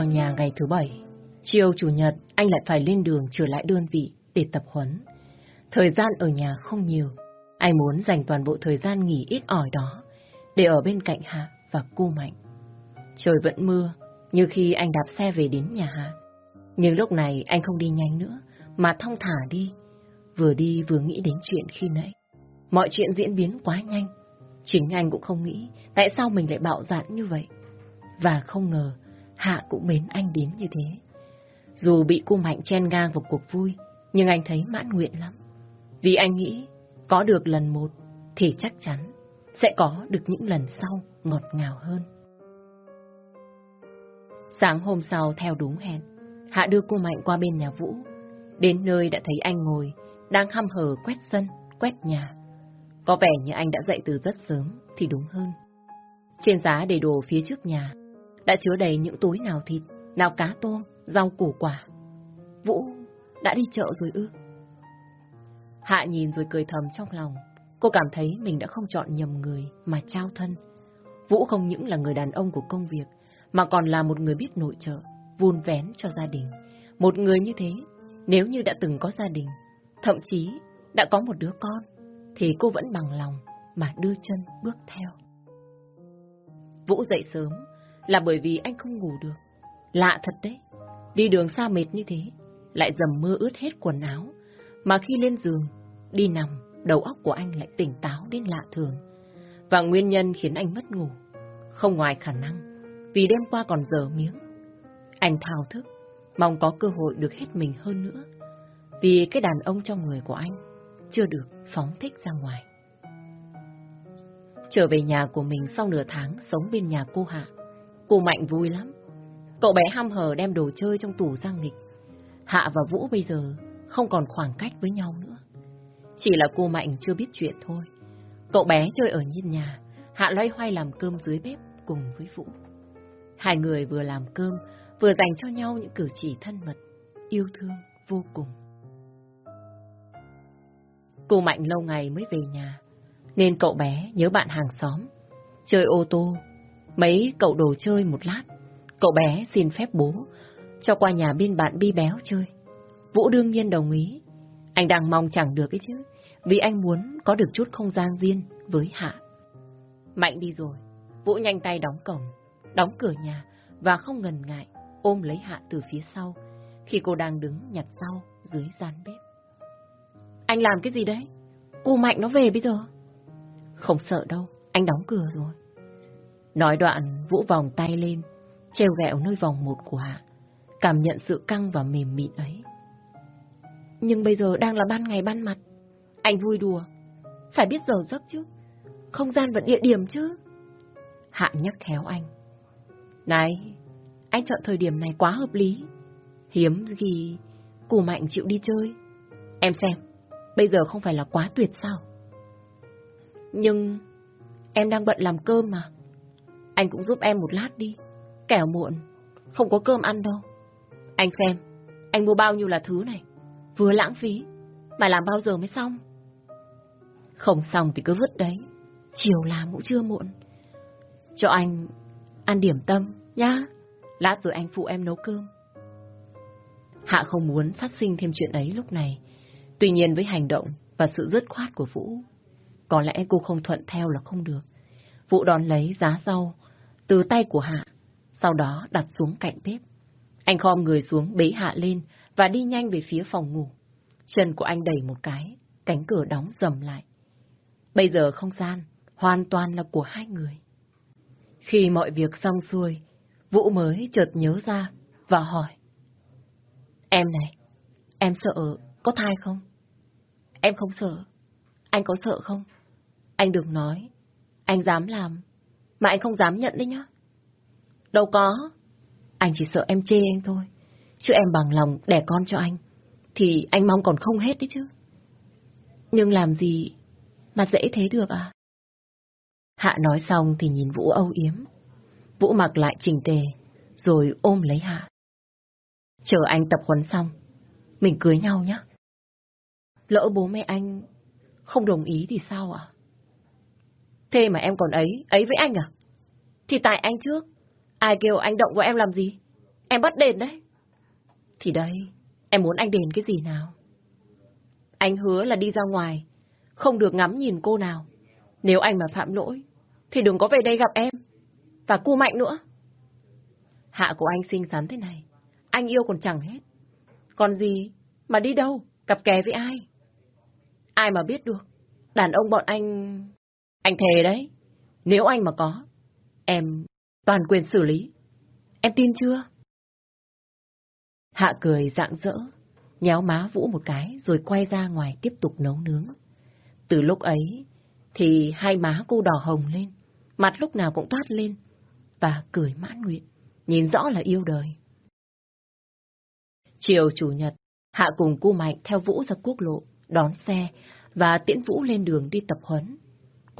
ở nhà ngày thứ bảy. Chiều chủ nhật, anh lại phải lên đường trở lại đơn vị để tập huấn. Thời gian ở nhà không nhiều. Anh muốn dành toàn bộ thời gian nghỉ ít ỏi đó để ở bên cạnh Hạ và cô Mạnh. Trời vẫn mưa, như khi anh đạp xe về đến nhà Hạ. Nhưng lúc này anh không đi nhanh nữa, mà thong thả đi. Vừa đi vừa nghĩ đến chuyện khi nãy. Mọi chuyện diễn biến quá nhanh. Chính anh cũng không nghĩ tại sao mình lại bạo dạn như vậy. Và không ngờ Hạ cũng mến anh đến như thế. Dù bị cô Mạnh chen ngang vào cuộc vui, nhưng anh thấy mãn nguyện lắm. Vì anh nghĩ có được lần một thì chắc chắn sẽ có được những lần sau ngọt ngào hơn. Sáng hôm sau theo đúng hẹn, Hạ đưa cô Mạnh qua bên nhà Vũ. Đến nơi đã thấy anh ngồi, đang hăm hở quét sân, quét nhà. Có vẻ như anh đã dậy từ rất sớm thì đúng hơn. Trên giá đầy đồ phía trước nhà, đã chứa đầy những túi nào thịt, nào cá tôm, rau củ quả. Vũ đã đi chợ rồi ư? Hạ nhìn rồi cười thầm trong lòng. Cô cảm thấy mình đã không chọn nhầm người mà trao thân. Vũ không những là người đàn ông của công việc, mà còn là một người biết nội trợ, vun vén cho gia đình. Một người như thế, nếu như đã từng có gia đình, thậm chí đã có một đứa con, thì cô vẫn bằng lòng mà đưa chân bước theo. Vũ dậy sớm là bởi vì anh không ngủ được. Lạ thật đấy, đi đường xa mệt như thế, lại dầm mưa ướt hết quần áo, mà khi lên giường, đi nằm, đầu óc của anh lại tỉnh táo đến lạ thường. Và nguyên nhân khiến anh mất ngủ, không ngoài khả năng, vì đêm qua còn dở miếng. Anh thao thức, mong có cơ hội được hết mình hơn nữa, vì cái đàn ông trong người của anh chưa được phóng thích ra ngoài. Trở về nhà của mình sau nửa tháng sống bên nhà cô Hạ, cô Mạnh vui lắm. Cậu bé ham hờ đem đồ chơi trong tủ ra nghịch. Hạ và Vũ bây giờ không còn khoảng cách với nhau nữa. Chỉ là cô Mạnh chưa biết chuyện thôi. Cậu bé chơi ở nhìn nhà, Hạ loay hoay làm cơm dưới bếp cùng với Vũ. Hai người vừa làm cơm, vừa dành cho nhau những cử chỉ thân mật, yêu thương vô cùng. Cô Mạnh lâu ngày mới về nhà, nên cậu bé nhớ bạn hàng xóm. Chơi ô tô, mấy cậu đồ chơi một lát, cậu bé xin phép bố cho qua nhà bên bạn Bi Béo chơi. Vũ đương nhiên đồng ý. Anh đang mong chẳng được ấy chứ, vì anh muốn có được chút không gian riêng với Hạ. Mạnh đi rồi, Vũ nhanh tay đóng cổng, đóng cửa nhà và không ngần ngại ôm lấy Hạ từ phía sau khi cô đang đứng nhặt rau dưới gian bếp. Anh làm cái gì đấy? Cô Mạnh nó về bây giờ. Không sợ đâu, anh đóng cửa rồi. Nói đoạn, Vũ vòng tay lên, treo gẹo nơi vòng một của Hạ, cảm nhận sự căng và mềm mịn ấy. Nhưng bây giờ đang là ban ngày ban mặt. Anh vui đùa. Phải biết giờ giấc chứ. Không gian và địa điểm chứ. Hạ nhắc khéo anh. Này, anh chọn thời điểm này quá hợp lý. Hiếm gì củ mạnh chịu đi chơi. Em xem, bây giờ không phải là quá tuyệt sao? Nhưng em đang bận làm cơm mà. Anh cũng giúp em một lát đi. Kẻo muộn, không có cơm ăn đâu. Anh xem, anh mua bao nhiêu là thứ này. Vừa lãng phí, mà làm bao giờ mới xong? Không xong thì cứ vứt đấy. Chiều làm cũng chưa muộn. Cho anh ăn điểm tâm, nhá. Lát rồi anh phụ em nấu cơm. Hạ không muốn phát sinh thêm chuyện ấy lúc này. Tuy nhiên với hành động và sự dứt khoát của Vũ, có lẽ cô không thuận theo là không được. Vũ đón lấy giá rau từ tay của Hạ, sau đó đặt xuống cạnh bếp. Anh khom người xuống bế Hạ lên và đi nhanh về phía phòng ngủ. Chân của anh đẩy một cái, cánh cửa đóng dầm lại. Bây giờ không gian hoàn toàn là của hai người. Khi mọi việc xong xuôi, Vũ mới chợt nhớ ra và hỏi. Em này, em sợ có thai không? Em không sợ. Anh có sợ không? Anh đừng nói. Anh dám làm, mà anh không dám nhận đấy nhá. Đâu có. Anh chỉ sợ em chê anh thôi. Chứ em bằng lòng đẻ con cho anh. Thì anh mong còn không hết đấy chứ. Nhưng làm gì mà dễ thế được à? Hạ nói xong thì nhìn Vũ âu yếm. Vũ mặc lại chỉnh tề, rồi ôm lấy Hạ. Chờ anh tập huấn xong, mình cưới nhau nhé. Lỡ bố mẹ anh không đồng ý thì sao ạ? Thế mà em còn ấy, ấy với anh à? Thì tại anh trước, ai kêu anh động vào em làm gì? em bắt đền đấy. Thì đây, em muốn anh đền cái gì nào? Anh hứa là đi ra ngoài, không được ngắm nhìn cô nào. Nếu anh mà phạm lỗi, thì đừng có về đây gặp em. Và cô Mạnh nữa. Hạ của anh xinh xắn thế này, anh yêu còn chẳng hết. Còn gì mà đi đâu, cặp kè với ai? Ai mà biết được, đàn ông bọn anh... Anh thề đấy, nếu anh mà có, em toàn quyền xử lý. Em tin chưa? Hạ cười rạng rỡ, nhéo má Vũ một cái rồi quay ra ngoài tiếp tục nấu nướng. Từ lúc ấy thì hai má cô đỏ hồng lên, mặt lúc nào cũng toát lên và cười mãn nguyện, nhìn rõ là yêu đời. Chiều Chủ nhật, Hạ cùng cô Mạnh theo Vũ ra quốc lộ, đón xe và tiễn Vũ lên đường đi tập huấn.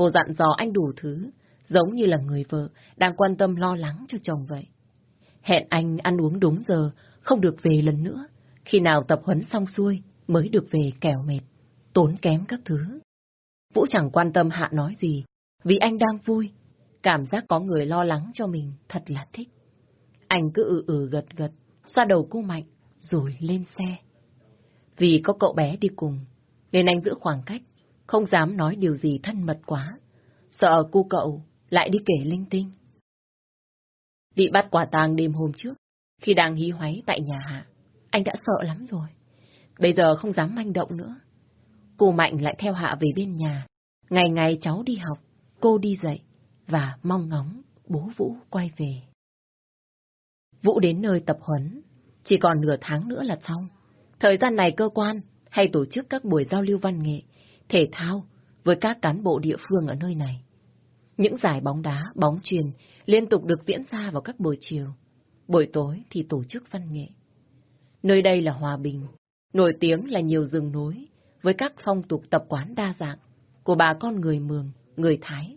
Cô dặn dò anh đủ thứ, giống như là người vợ đang quan tâm lo lắng cho chồng vậy. Hẹn anh ăn uống đúng giờ, không được về lần nữa. Khi nào tập huấn xong xuôi mới được về kẻo mệt, tốn kém các thứ. Vũ chẳng quan tâm Hạ nói gì, vì anh đang vui. Cảm giác có người lo lắng cho mình thật là thích. Anh cứ ừ ừ gật gật, xoa đầu cô Mạnh, rồi lên xe. Vì có cậu bé đi cùng, nên anh giữ khoảng cách, không dám nói điều gì thân mật quá. Sợ cô cậu lại đi kể linh tinh. Bị bắt quả tang đêm hôm trước, khi đang hí hoáy tại nhà Hạ, anh đã sợ lắm rồi. Bây giờ không dám manh động nữa. Cô Mạnh lại theo Hạ về bên nhà. Ngày ngày cháu đi học, cô đi dạy và mong ngóng bố Vũ quay về. Vũ đến nơi tập huấn, chỉ còn nửa tháng nữa là xong. Thời gian này cơ quan hay tổ chức các buổi giao lưu văn nghệ, thể thao với các cán bộ địa phương ở nơi này. Những giải bóng đá, bóng truyền liên tục được diễn ra vào các buổi chiều. Buổi tối thì tổ chức văn nghệ. Nơi đây là hòa bình, nổi tiếng là nhiều rừng núi, với các phong tục tập quán đa dạng của bà con người Mường, người Thái.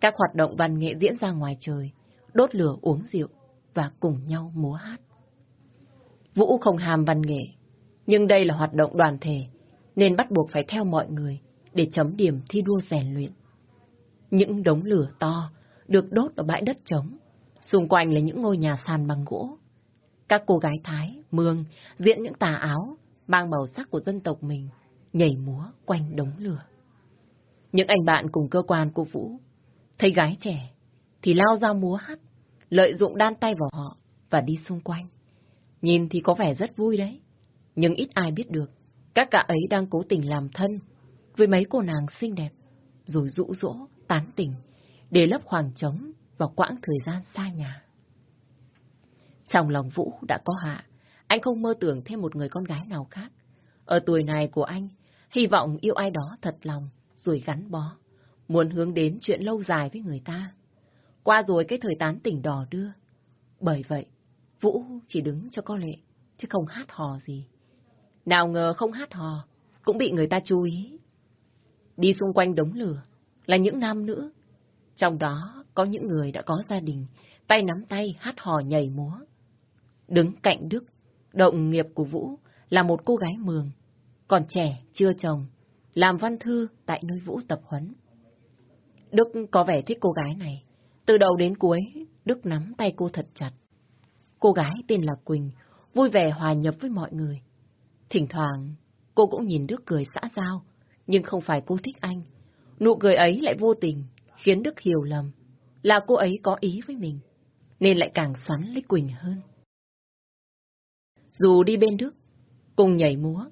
Các hoạt động văn nghệ diễn ra ngoài trời, đốt lửa uống rượu và cùng nhau múa hát. Vũ không hàm văn nghệ, nhưng đây là hoạt động đoàn thể, nên bắt buộc phải theo mọi người để chấm điểm thi đua rèn luyện. Những đống lửa to được đốt ở bãi đất trống, xung quanh là những ngôi nhà sàn bằng gỗ. Các cô gái Thái, Mương diễn những tà áo mang màu sắc của dân tộc mình, nhảy múa quanh đống lửa. Những anh bạn cùng cơ quan của Vũ thấy gái trẻ thì lao ra múa hát, lợi dụng đan tay vào họ và đi xung quanh. Nhìn thì có vẻ rất vui đấy, nhưng ít ai biết được các cả ấy đang cố tình làm thân với mấy cô nàng xinh đẹp, rồi rũ rỗ, tán tỉnh, để lấp khoảng trống vào quãng thời gian xa nhà. Trong lòng Vũ đã có hạ, anh không mơ tưởng thêm một người con gái nào khác. Ở tuổi này của anh, hy vọng yêu ai đó thật lòng, rồi gắn bó, muốn hướng đến chuyện lâu dài với người ta. Qua rồi cái thời tán tỉnh đỏ đưa. Bởi vậy, Vũ chỉ đứng cho có lệ, chứ không hát hò gì. Nào ngờ không hát hò, cũng bị người ta chú ý. Đi xung quanh đống lửa là những nam nữ. Trong đó có những người đã có gia đình, tay nắm tay hát hò nhảy múa. Đứng cạnh Đức, động nghiệp của Vũ là một cô gái mường, còn trẻ, chưa chồng, làm văn thư tại nơi Vũ tập huấn. Đức có vẻ thích cô gái này. Từ đầu đến cuối, Đức nắm tay cô thật chặt. Cô gái tên là Quỳnh, vui vẻ hòa nhập với mọi người. Thỉnh thoảng, cô cũng nhìn Đức cười xã giao, nhưng không phải cô thích anh. Nụ cười ấy lại vô tình, khiến Đức hiểu lầm, là cô ấy có ý với mình, nên lại càng xoắn lấy Quỳnh hơn. Dù đi bên Đức, cùng nhảy múa,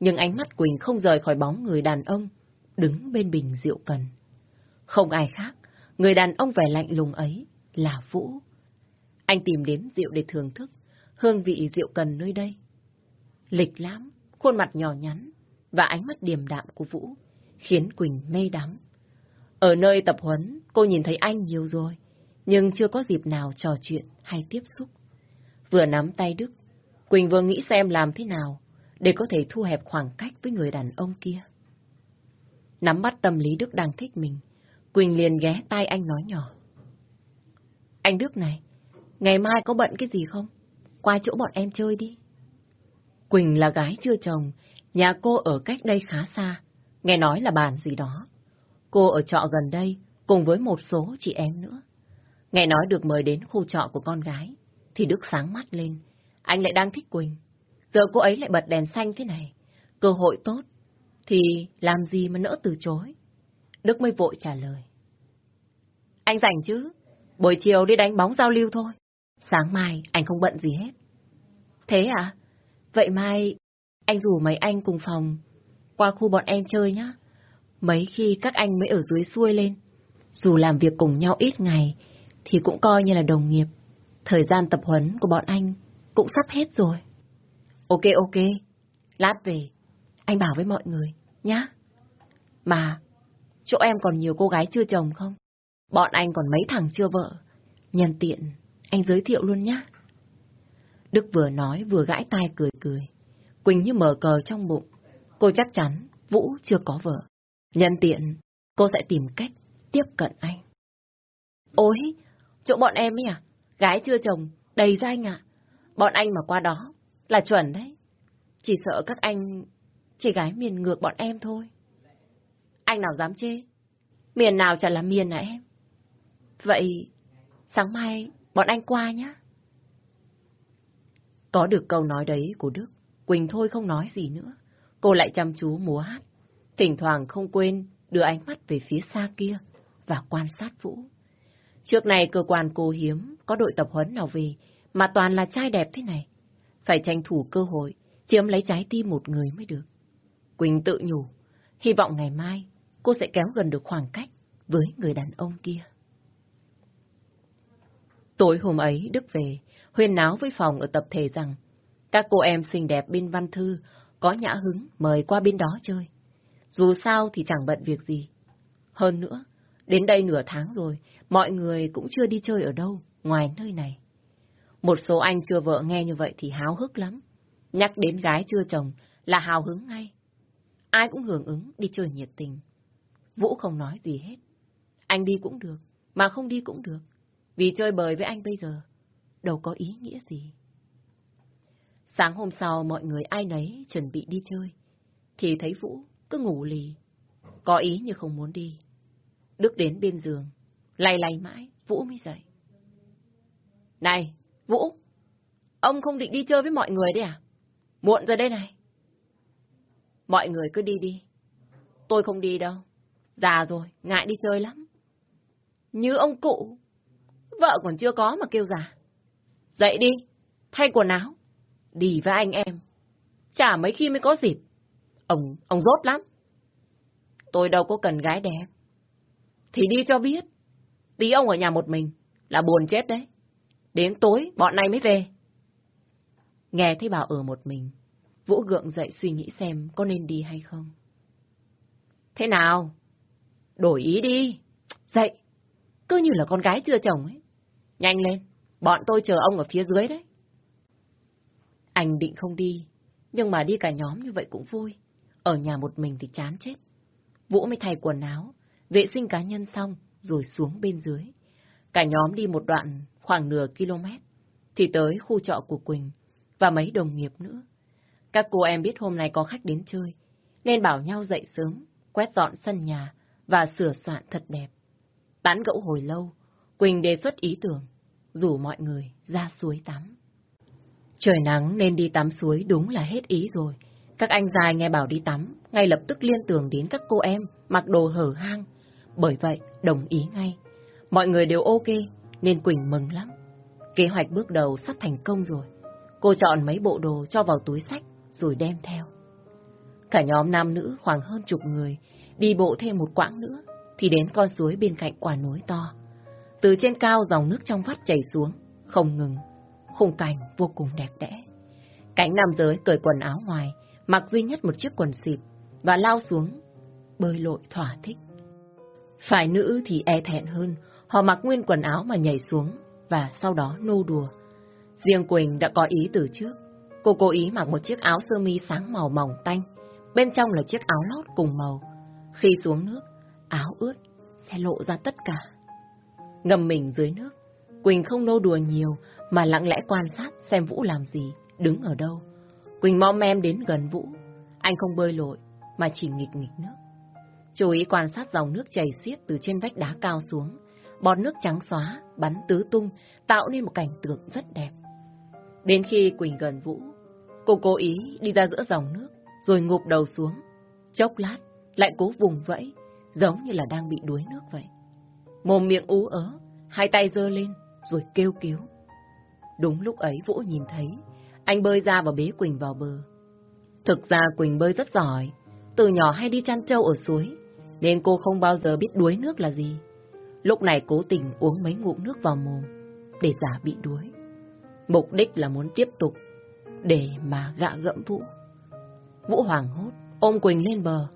nhưng ánh mắt Quỳnh không rời khỏi bóng người đàn ông đứng bên bình rượu cần. Không ai khác, người đàn ông vẻ lạnh lùng ấy là Vũ. Anh tìm đến rượu để thưởng thức hương vị rượu cần nơi đây. Lịch lãm, khuôn mặt nhỏ nhắn và ánh mắt điềm đạm của Vũ khiến Quỳnh mê đắm. Ở nơi tập huấn, cô nhìn thấy anh nhiều rồi, nhưng chưa có dịp nào trò chuyện hay tiếp xúc. Vừa nắm tay Đức, Quỳnh vừa nghĩ xem làm thế nào để có thể thu hẹp khoảng cách với người đàn ông kia. Nắm bắt tâm lý Đức đang thích mình, Quỳnh liền ghé tai anh nói nhỏ. Anh Đức này, ngày mai có bận cái gì không? Qua chỗ bọn em chơi đi. Quỳnh là gái chưa chồng, nhà cô ở cách đây khá xa, nghe nói là bàn gì đó. Cô ở trọ gần đây, cùng với một số chị em nữa. Nghe nói được mời đến khu trọ của con gái, thì Đức sáng mắt lên, anh lại đang thích Quỳnh. Giờ cô ấy lại bật đèn xanh thế này. Cơ hội tốt, thì làm gì mà nỡ từ chối. Đức mới vội trả lời. Anh rảnh chứ, buổi chiều đi đánh bóng giao lưu thôi. Sáng mai anh không bận gì hết. Thế à? Vậy mai anh rủ mấy anh cùng phòng qua khu bọn em chơi nhá. Mấy khi các anh mới ở dưới xuôi lên, dù làm việc cùng nhau ít ngày, thì cũng coi như là đồng nghiệp. Thời gian tập huấn của bọn anh cũng sắp hết rồi. Ok ok, lát về, anh bảo với mọi người, nhá. Mà, chỗ em còn nhiều cô gái chưa chồng không? Bọn anh còn mấy thằng chưa vợ. Nhân tiện, anh giới thiệu luôn nhá. Đức vừa nói vừa gãi tai cười cười. Quỳnh như mở cờ trong bụng. Cô chắc chắn Vũ chưa có vợ. Nhân tiện, cô sẽ tìm cách tiếp cận anh. Ôi, chỗ bọn em ấy à? Gái chưa chồng, đầy ra anh ạ. Bọn anh mà qua đó là chuẩn đấy. Chỉ sợ các anh chỉ gái miền ngược bọn em thôi. Anh nào dám chê? Miền nào chả là miền à em? Vậy, sáng mai bọn anh qua nhá. Có được câu nói đấy của Đức, Quỳnh thôi không nói gì nữa. Cô lại chăm chú múa hát, thỉnh thoảng không quên đưa ánh mắt về phía xa kia và quan sát Vũ. Trước này cơ quan cô hiếm có đội tập huấn nào về mà toàn là trai đẹp thế này. Phải tranh thủ cơ hội, chiếm lấy trái tim một người mới được. Quỳnh tự nhủ, hy vọng ngày mai cô sẽ kéo gần được khoảng cách với người đàn ông kia. Tối hôm ấy, Đức về, huyên náo với phòng ở tập thể rằng các cô em xinh đẹp bên văn thư có nhã hứng mời qua bên đó chơi. Dù sao thì chẳng bận việc gì. Hơn nữa, đến đây nửa tháng rồi, mọi người cũng chưa đi chơi ở đâu, ngoài nơi này. Một số anh chưa vợ nghe như vậy thì háo hức lắm. Nhắc đến gái chưa chồng là hào hứng ngay. Ai cũng hưởng ứng đi chơi nhiệt tình. Vũ không nói gì hết. Anh đi cũng được, mà không đi cũng được. Vì chơi bời với anh bây giờ, đâu có ý nghĩa gì. Sáng hôm sau mọi người ai nấy chuẩn bị đi chơi, thì thấy Vũ cứ ngủ lì, có ý như không muốn đi. Đức đến bên giường, lay lay mãi, Vũ mới dậy. Này, Vũ, ông không định đi chơi với mọi người đấy à? Muộn rồi đây này. Mọi người cứ đi đi. Tôi không đi đâu. Già rồi, ngại đi chơi lắm. Như ông cụ. Vợ còn chưa có mà kêu già. Dậy đi, thay quần áo. Đi với anh em. Chả mấy khi mới có dịp. Ông, ông rốt lắm. Tôi đâu có cần gái đẹp. Thì đi cho biết. Tí ông ở nhà một mình là buồn chết đấy. Đến tối bọn này mới về. Nghe thấy bảo ở một mình, Vũ gượng dậy suy nghĩ xem có nên đi hay không. Thế nào? Đổi ý đi. Dậy. Cứ như là con gái chưa chồng ấy. Nhanh lên. Bọn tôi chờ ông ở phía dưới đấy. Anh định không đi. Nhưng mà đi cả nhóm như vậy cũng vui. Ở nhà một mình thì chán chết. Vũ mới thay quần áo, vệ sinh cá nhân xong, rồi xuống bên dưới. Cả nhóm đi một đoạn khoảng nửa km, thì tới khu trọ của Quỳnh và mấy đồng nghiệp nữa. Các cô em biết hôm nay có khách đến chơi, nên bảo nhau dậy sớm, quét dọn sân nhà và sửa soạn thật đẹp. Tán gẫu hồi lâu, Quỳnh đề xuất ý tưởng, rủ mọi người ra suối tắm. Trời nắng nên đi tắm suối đúng là hết ý rồi. Các anh dài nghe bảo đi tắm, ngay lập tức liên tưởng đến các cô em mặc đồ hở hang. Bởi vậy, đồng ý ngay. Mọi người đều ok, nên Quỳnh mừng lắm. Kế hoạch bước đầu sắp thành công rồi. Cô chọn mấy bộ đồ cho vào túi sách, rồi đem theo. Cả nhóm nam nữ khoảng hơn chục người, đi bộ thêm một quãng nữa, thì đến con suối bên cạnh quả núi to. Từ trên cao dòng nước trong vắt chảy xuống, không ngừng. Khung cảnh vô cùng đẹp đẽ. Cánh nam giới cởi quần áo ngoài, mặc duy nhất một chiếc quần xịp, và lao xuống, bơi lội thỏa thích. Phải nữ thì e thẹn hơn, họ mặc nguyên quần áo mà nhảy xuống, và sau đó nô đùa. Riêng Quỳnh đã có ý từ trước. Cô cố ý mặc một chiếc áo sơ mi sáng màu mỏng tanh, bên trong là chiếc áo lót cùng màu. Khi xuống nước, áo ướt sẽ lộ ra tất cả. Ngầm mình dưới nước, Quỳnh không nô đùa nhiều mà lặng lẽ quan sát xem Vũ làm gì, đứng ở đâu. Quỳnh mong em đến gần Vũ. Anh không bơi lội, mà chỉ nghịch nghịch nước. Chú ý quan sát dòng nước chảy xiết từ trên vách đá cao xuống. Bọt nước trắng xóa, bắn tứ tung, tạo nên một cảnh tượng rất đẹp. Đến khi Quỳnh gần Vũ, cô cố ý đi ra giữa dòng nước, rồi ngụp đầu xuống. Chốc lát, lại cố vùng vẫy, giống như là đang bị đuối nước vậy. Mồm miệng ú ớ, hai tay giơ lên, rồi kêu cứu. Đúng lúc ấy Vũ nhìn thấy, anh bơi ra và bế Quỳnh vào bờ. Thực ra Quỳnh bơi rất giỏi, từ nhỏ hay đi chăn trâu ở suối, nên cô không bao giờ biết đuối nước là gì. Lúc này cố tình uống mấy ngụm nước vào mồm, để giả bị đuối. Mục đích là muốn tiếp tục, để mà gạ gẫm Vũ. Vũ hoàng hốt, ôm Quỳnh lên bờ,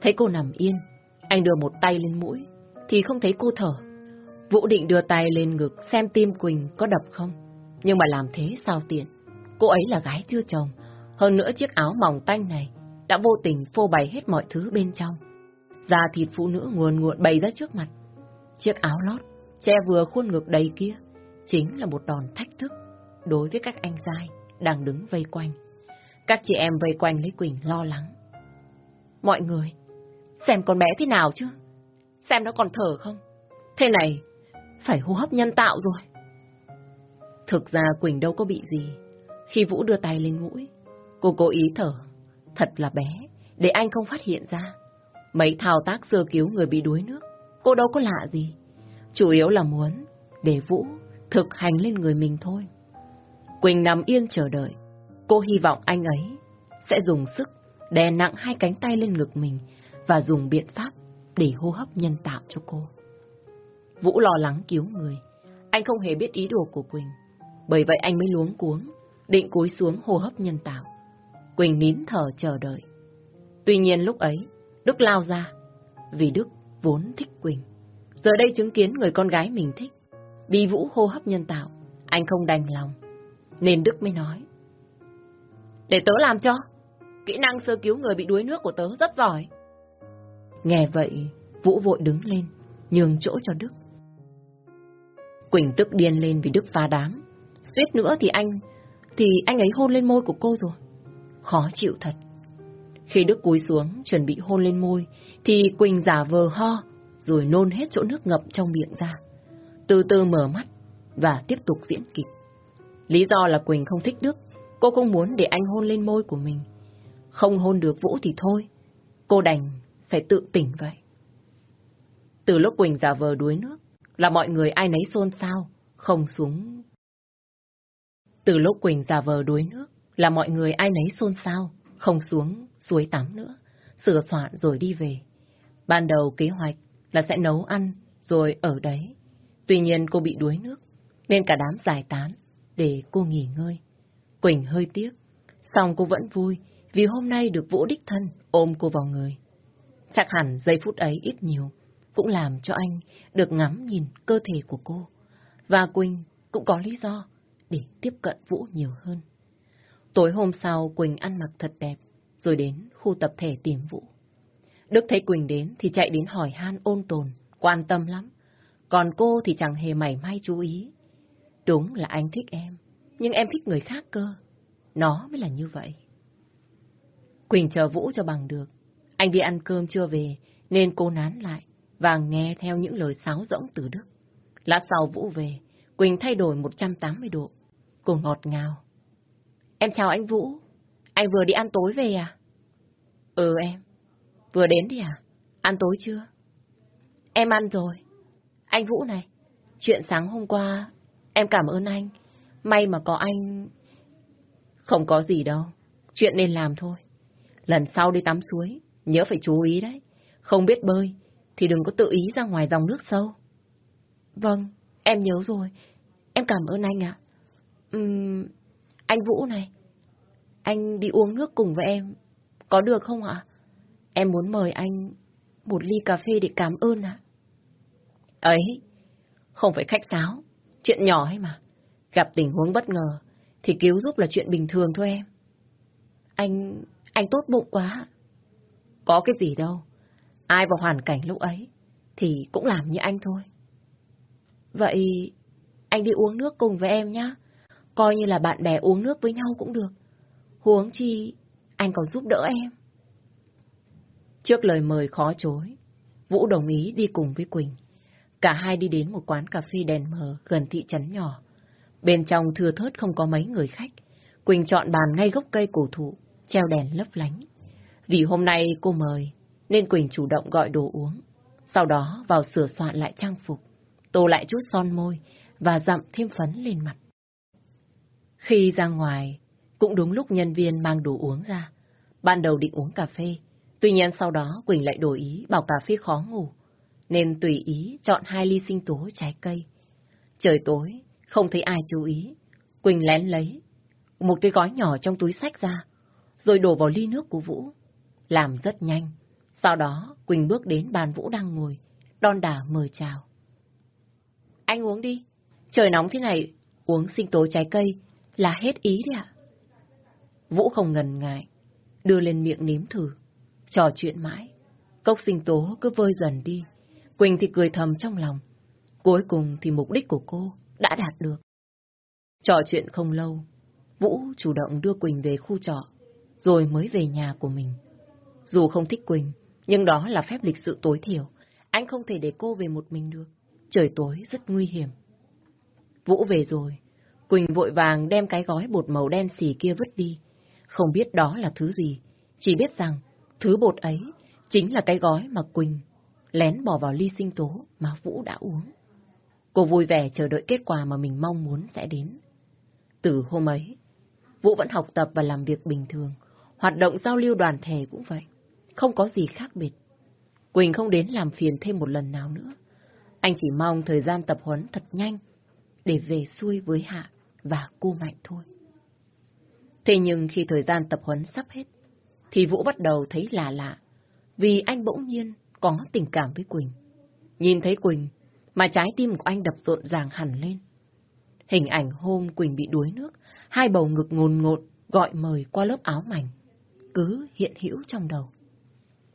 thấy cô nằm yên. Anh đưa một tay lên mũi, thì không thấy cô thở. Vũ định đưa tay lên ngực xem tim Quỳnh có đập không. Nhưng mà làm thế sao tiện. Cô ấy là gái chưa chồng. Hơn nữa chiếc áo mỏng tanh này đã vô tình phô bày hết mọi thứ bên trong. Da thịt phụ nữ nguồn nguộn bày ra trước mặt. Chiếc áo lót, che vừa khuôn ngực đầy kia, chính là một đòn thách thức đối với các anh giai đang đứng vây quanh. Các chị em vây quanh lấy Quỳnh lo lắng. Mọi người, xem con bé thế nào chứ? Xem nó còn thở không? Thế này, phải hô hấp nhân tạo rồi. Thực ra Quỳnh đâu có bị gì. Khi Vũ đưa tay lên mũi, cô cố ý thở. Thật là bé, để anh không phát hiện ra. Mấy thao tác sơ cứu người bị đuối nước, cô đâu có lạ gì. Chủ yếu là muốn để Vũ thực hành lên người mình thôi. Quỳnh nằm yên chờ đợi. Cô hy vọng anh ấy sẽ dùng sức đè nặng hai cánh tay lên ngực mình và dùng biện pháp để hô hấp nhân tạo cho cô. Vũ lo lắng cứu người. Anh không hề biết ý đồ của Quỳnh. Bởi vậy anh mới luống cuống, định cúi xuống hô hấp nhân tạo. Quỳnh nín thở chờ đợi. Tuy nhiên lúc ấy, Đức lao ra, vì Đức vốn thích Quỳnh. Giờ đây chứng kiến người con gái mình thích, bị Vũ hô hấp nhân tạo, anh không đành lòng. Nên Đức mới nói. Để tớ làm cho. Kỹ năng sơ cứu người bị đuối nước của tớ rất giỏi. Nghe vậy, Vũ vội đứng lên, nhường chỗ cho Đức. Quỳnh tức điên lên vì Đức phá đám. Suýt nữa thì anh, thì anh ấy hôn lên môi của cô rồi. Khó chịu thật. Khi Đức cúi xuống, chuẩn bị hôn lên môi, thì Quỳnh giả vờ ho, rồi nôn hết chỗ nước ngập trong miệng ra. Từ từ mở mắt và tiếp tục diễn kịch. Lý do là Quỳnh không thích Đức, cô không muốn để anh hôn lên môi của mình. Không hôn được Vũ thì thôi, cô đành phải tự tỉnh vậy. Từ lúc Quỳnh giả vờ đuối nước, là mọi người ai nấy xôn xao, không xuống. Từ lúc Quỳnh giả vờ đuối nước, là mọi người ai nấy xôn xao, không xuống suối tắm nữa, sửa soạn rồi đi về. Ban đầu kế hoạch là sẽ nấu ăn, rồi ở đấy. Tuy nhiên cô bị đuối nước, nên cả đám giải tán, để cô nghỉ ngơi. Quỳnh hơi tiếc, song cô vẫn vui, vì hôm nay được Vũ đích thân ôm cô vào người. Chắc hẳn giây phút ấy ít nhiều, cũng làm cho anh được ngắm nhìn cơ thể của cô. Và Quỳnh cũng có lý do để tiếp cận Vũ nhiều hơn. Tối hôm sau, Quỳnh ăn mặc thật đẹp, rồi đến khu tập thể tìm Vũ. Đức thấy Quỳnh đến thì chạy đến hỏi han ôn tồn, quan tâm lắm. Còn cô thì chẳng hề mảy may chú ý. Đúng là anh thích em, nhưng em thích người khác cơ. Nó mới là như vậy. Quỳnh chờ Vũ cho bằng được. Anh đi ăn cơm chưa về, nên cô nán lại và nghe theo những lời sáo rỗng từ Đức. Lát sau Vũ về, Quỳnh thay đổi 180 độ. Cô ngọt ngào. Em chào anh Vũ. Anh vừa đi ăn tối về à? Ừ em. Vừa đến đi à? Ăn tối chưa? Em ăn rồi. Anh Vũ này, chuyện sáng hôm qua, em cảm ơn anh. May mà có anh... Không có gì đâu. Chuyện nên làm thôi. Lần sau đi tắm suối, nhớ phải chú ý đấy. Không biết bơi, thì đừng có tự ý ra ngoài dòng nước sâu. Vâng, em nhớ rồi. Em cảm ơn anh ạ. Uhm, anh Vũ này, anh đi uống nước cùng với em, có được không ạ? Em muốn mời anh một ly cà phê để cảm ơn ạ. Ấy, không phải khách sáo, chuyện nhỏ ấy mà. Gặp tình huống bất ngờ, thì cứu giúp là chuyện bình thường thôi em. Anh, anh tốt bụng quá. Có cái gì đâu. Ai vào hoàn cảnh lúc ấy, thì cũng làm như anh thôi. Vậy, anh đi uống nước cùng với em nhé. Coi như là bạn bè uống nước với nhau cũng được. Huống chi, anh còn giúp đỡ em. Trước lời mời khó chối, Vũ đồng ý đi cùng với Quỳnh. Cả hai đi đến một quán cà phê đèn mờ gần thị trấn nhỏ. Bên trong thưa thớt không có mấy người khách. Quỳnh chọn bàn ngay gốc cây cổ thụ, treo đèn lấp lánh. Vì hôm nay cô mời, nên Quỳnh chủ động gọi đồ uống. Sau đó vào sửa soạn lại trang phục, tô lại chút son môi và dặm thêm phấn lên mặt. Khi ra ngoài, cũng đúng lúc nhân viên mang đồ uống ra. Ban đầu định uống cà phê, tuy nhiên sau đó Quỳnh lại đổi ý bảo cà phê khó ngủ, nên tùy ý chọn hai ly sinh tố trái cây. Trời tối, không thấy ai chú ý, Quỳnh lén lấy một cái gói nhỏ trong túi sách ra, rồi đổ vào ly nước của Vũ. Làm rất nhanh. Sau đó, Quỳnh bước đến bàn Vũ đang ngồi, đon đả mời chào. Anh uống đi. Trời nóng thế này, uống sinh tố trái cây là hết ý đấy ạ. Vũ không ngần ngại, đưa lên miệng nếm thử, trò chuyện mãi. Cốc sinh tố cứ vơi dần đi. Quỳnh thì cười thầm trong lòng. Cuối cùng thì mục đích của cô đã đạt được. Trò chuyện không lâu, Vũ chủ động đưa Quỳnh về khu trọ, rồi mới về nhà của mình. Dù không thích Quỳnh, nhưng đó là phép lịch sự tối thiểu. Anh không thể để cô về một mình được. Trời tối rất nguy hiểm. Vũ về rồi. Quỳnh vội vàng đem cái gói bột màu đen xì kia vứt đi. Không biết đó là thứ gì. Chỉ biết rằng thứ bột ấy chính là cái gói mà Quỳnh lén bỏ vào ly sinh tố mà Vũ đã uống. Cô vui vẻ chờ đợi kết quả mà mình mong muốn sẽ đến. Từ hôm ấy, Vũ vẫn học tập và làm việc bình thường. Hoạt động giao lưu đoàn thể cũng vậy. Không có gì khác biệt. Quỳnh không đến làm phiền thêm một lần nào nữa. Anh chỉ mong thời gian tập huấn thật nhanh để về xuôi với Hạ và cô Mạnh thôi. Thế nhưng khi thời gian tập huấn sắp hết, thì Vũ bắt đầu thấy lạ lạ, vì anh bỗng nhiên có tình cảm với Quỳnh. Nhìn thấy Quỳnh, mà trái tim của anh đập rộn ràng hẳn lên. Hình ảnh hôm Quỳnh bị đuối nước, hai bầu ngực ngồn ngột gọi mời qua lớp áo mảnh, cứ hiện hữu trong đầu.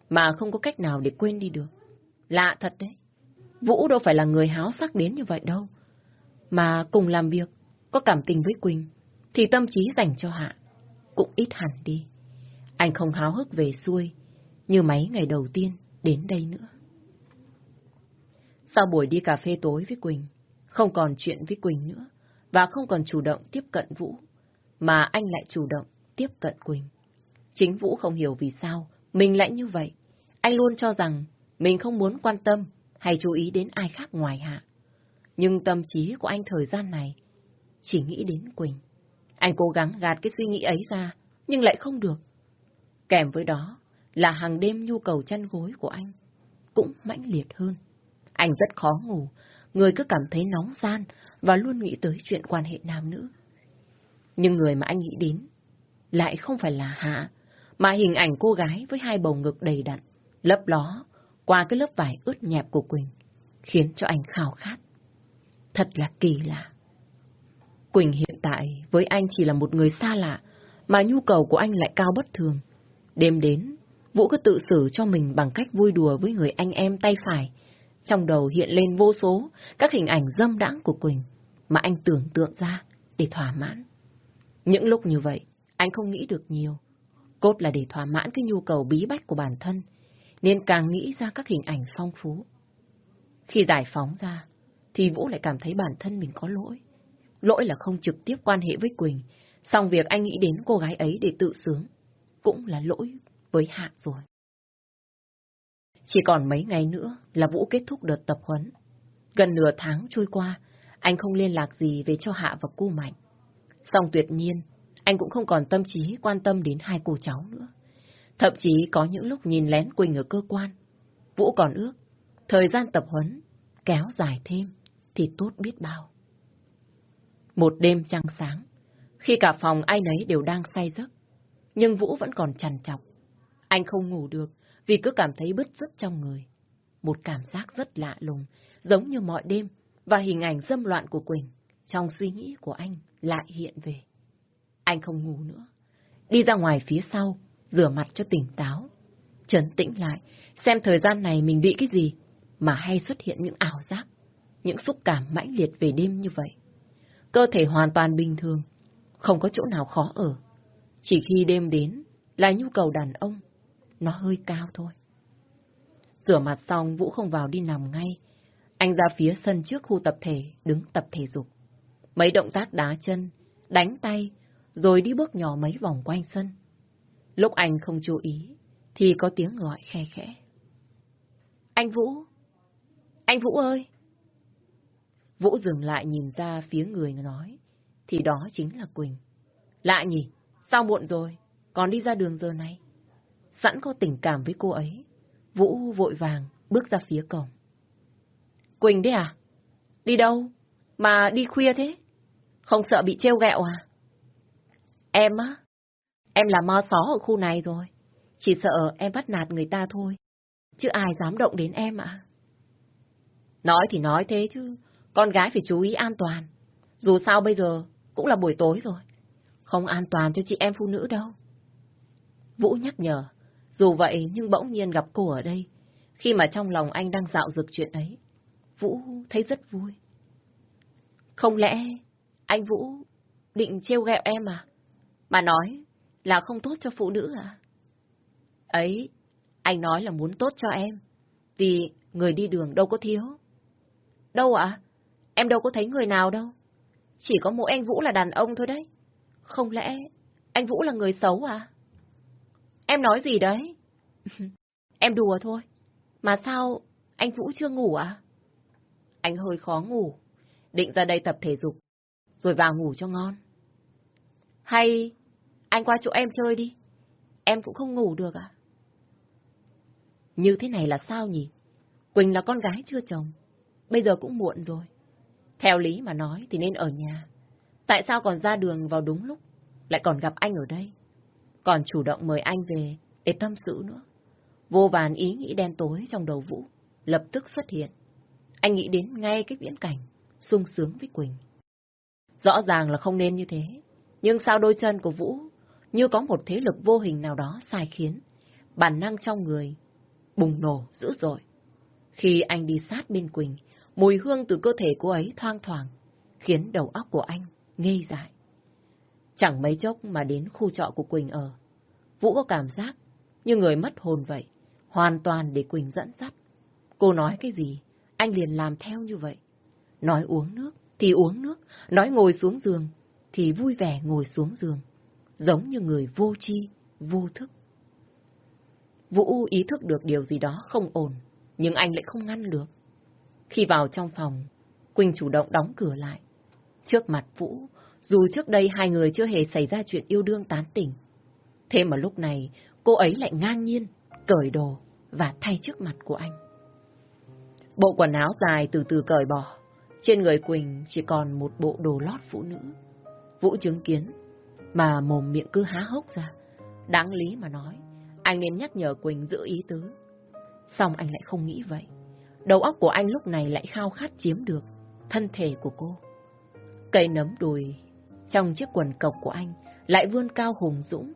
Mà không có cách nào để quên đi được. Lạ thật đấy. Vũ đâu phải là người háo sắc đến như vậy đâu. Mà cùng làm việc, có cảm tình với Quỳnh, thì tâm trí dành cho Hạ cũng ít hẳn đi. Anh không háo hức về xuôi, như mấy ngày đầu tiên đến đây nữa. Sau buổi đi cà phê tối với Quỳnh, không còn chuyện với Quỳnh nữa, và không còn chủ động tiếp cận Vũ, mà anh lại chủ động tiếp cận Quỳnh. Chính Vũ không hiểu vì sao mình lại như vậy. Anh luôn cho rằng mình không muốn quan tâm hay chú ý đến ai khác ngoài Hạ. Nhưng tâm trí của anh thời gian này chỉ nghĩ đến Quỳnh. Anh cố gắng gạt cái suy nghĩ ấy ra, nhưng lại không được. Kèm với đó là hàng đêm nhu cầu chăn gối của anh cũng mãnh liệt hơn. Anh rất khó ngủ, người cứ cảm thấy nóng gian và luôn nghĩ tới chuyện quan hệ nam nữ. Nhưng người mà anh nghĩ đến lại không phải là Hạ, mà hình ảnh cô gái với hai bầu ngực đầy đặn, lấp ló qua cái lớp vải ướt nhẹp của Quỳnh, khiến cho anh khao khát. Thật là kỳ lạ. Quỳnh hiện tại với anh chỉ là một người xa lạ, mà nhu cầu của anh lại cao bất thường. Đêm đến, Vũ cứ tự xử cho mình bằng cách vui đùa với người anh em tay phải. Trong đầu hiện lên vô số các hình ảnh dâm đãng của Quỳnh mà anh tưởng tượng ra để thỏa mãn. Những lúc như vậy, anh không nghĩ được nhiều. Cốt là để thỏa mãn cái nhu cầu bí bách của bản thân, nên càng nghĩ ra các hình ảnh phong phú. Khi giải phóng ra, thì Vũ lại cảm thấy bản thân mình có lỗi. Lỗi là không trực tiếp quan hệ với Quỳnh, xong việc anh nghĩ đến cô gái ấy để tự sướng, cũng là lỗi với Hạ rồi. Chỉ còn mấy ngày nữa là Vũ kết thúc đợt tập huấn. Gần nửa tháng trôi qua, anh không liên lạc gì về cho Hạ và cô Mạnh. Xong tuyệt nhiên, anh cũng không còn tâm trí quan tâm đến hai cô cháu nữa. Thậm chí có những lúc nhìn lén Quỳnh ở cơ quan. Vũ còn ước, thời gian tập huấn kéo dài thêm thì tốt biết bao. Một đêm trăng sáng, khi cả phòng ai nấy đều đang say giấc, nhưng Vũ vẫn còn trằn trọc. Anh không ngủ được vì cứ cảm thấy bứt rứt trong người. Một cảm giác rất lạ lùng, giống như mọi đêm, và hình ảnh dâm loạn của Quỳnh trong suy nghĩ của anh lại hiện về. Anh không ngủ nữa. Đi ra ngoài phía sau, rửa mặt cho tỉnh táo. Trấn tĩnh lại, xem thời gian này mình bị cái gì mà hay xuất hiện những ảo giác, những xúc cảm mãnh liệt về đêm như vậy. Cơ thể hoàn toàn bình thường, không có chỗ nào khó ở. Chỉ khi đêm đến là nhu cầu đàn ông, nó hơi cao thôi. Rửa mặt xong, Vũ không vào đi nằm ngay. Anh ra phía sân trước khu tập thể, đứng tập thể dục. Mấy động tác đá chân, đánh tay, rồi đi bước nhỏ mấy vòng quanh sân. Lúc anh không chú ý, thì có tiếng gọi khe khẽ. Anh Vũ! Anh Vũ ơi! Vũ dừng lại nhìn ra phía người nói, thì đó chính là Quỳnh. Lạ nhỉ, sao muộn rồi, còn đi ra đường giờ này? Sẵn có tình cảm với cô ấy, Vũ vội vàng bước ra phía cổng. Quỳnh đấy à? Đi đâu? Mà đi khuya thế? Không sợ bị trêu ghẹo à? Em á? Em là ma só ở khu này rồi. Chỉ sợ em bắt nạt người ta thôi. Chứ ai dám động đến em ạ? Nói thì nói thế chứ. Con gái phải chú ý an toàn. Dù sao bây giờ cũng là buổi tối rồi. Không an toàn cho chị em phụ nữ đâu. Vũ nhắc nhở. Dù vậy nhưng bỗng nhiên gặp cô ở đây. Khi mà trong lòng anh đang dạo dực chuyện ấy. Vũ thấy rất vui. Không lẽ anh Vũ định trêu ghẹo em à? Mà nói là không tốt cho phụ nữ à? Ấy, anh nói là muốn tốt cho em. Vì người đi đường đâu có thiếu. Đâu ạ? Em đâu có thấy người nào đâu. Chỉ có mỗi anh Vũ là đàn ông thôi đấy. Không lẽ anh Vũ là người xấu à? Em nói gì đấy? em đùa thôi. Mà sao anh Vũ chưa ngủ à? Anh hơi khó ngủ. Định ra đây tập thể dục. Rồi vào ngủ cho ngon. Hay anh qua chỗ em chơi đi. Em cũng không ngủ được à? Như thế này là sao nhỉ? Quỳnh là con gái chưa chồng. Bây giờ cũng muộn rồi. Theo lý mà nói thì nên ở nhà. Tại sao còn ra đường vào đúng lúc, lại còn gặp anh ở đây? Còn chủ động mời anh về để tâm sự nữa. Vô vàn ý nghĩ đen tối trong đầu Vũ, lập tức xuất hiện. Anh nghĩ đến ngay cái viễn cảnh, sung sướng với Quỳnh. Rõ ràng là không nên như thế, nhưng sao đôi chân của Vũ như có một thế lực vô hình nào đó sai khiến, bản năng trong người bùng nổ dữ dội. Khi anh đi sát bên Quỳnh, mùi hương từ cơ thể cô ấy thoang thoảng, khiến đầu óc của anh ngây dại. Chẳng mấy chốc mà đến khu trọ của Quỳnh ở. Vũ có cảm giác như người mất hồn vậy, hoàn toàn để Quỳnh dẫn dắt. Cô nói cái gì, anh liền làm theo như vậy. Nói uống nước thì uống nước, nói ngồi xuống giường thì vui vẻ ngồi xuống giường, giống như người vô tri, vô thức. Vũ ý thức được điều gì đó không ổn, nhưng anh lại không ngăn được. Khi vào trong phòng, Quỳnh chủ động đóng cửa lại. Trước mặt Vũ, dù trước đây hai người chưa hề xảy ra chuyện yêu đương tán tỉnh. Thế mà lúc này, cô ấy lại ngang nhiên, cởi đồ và thay trước mặt của anh. Bộ quần áo dài từ từ cởi bỏ. Trên người Quỳnh chỉ còn một bộ đồ lót phụ nữ. Vũ chứng kiến, mà mồm miệng cứ há hốc ra. Đáng lý mà nói, anh nên nhắc nhở Quỳnh giữ ý tứ. Xong anh lại không nghĩ vậy. Đầu óc của anh lúc này lại khao khát chiếm được thân thể của cô. Cây nấm đùi trong chiếc quần cộc của anh lại vươn cao hùng dũng,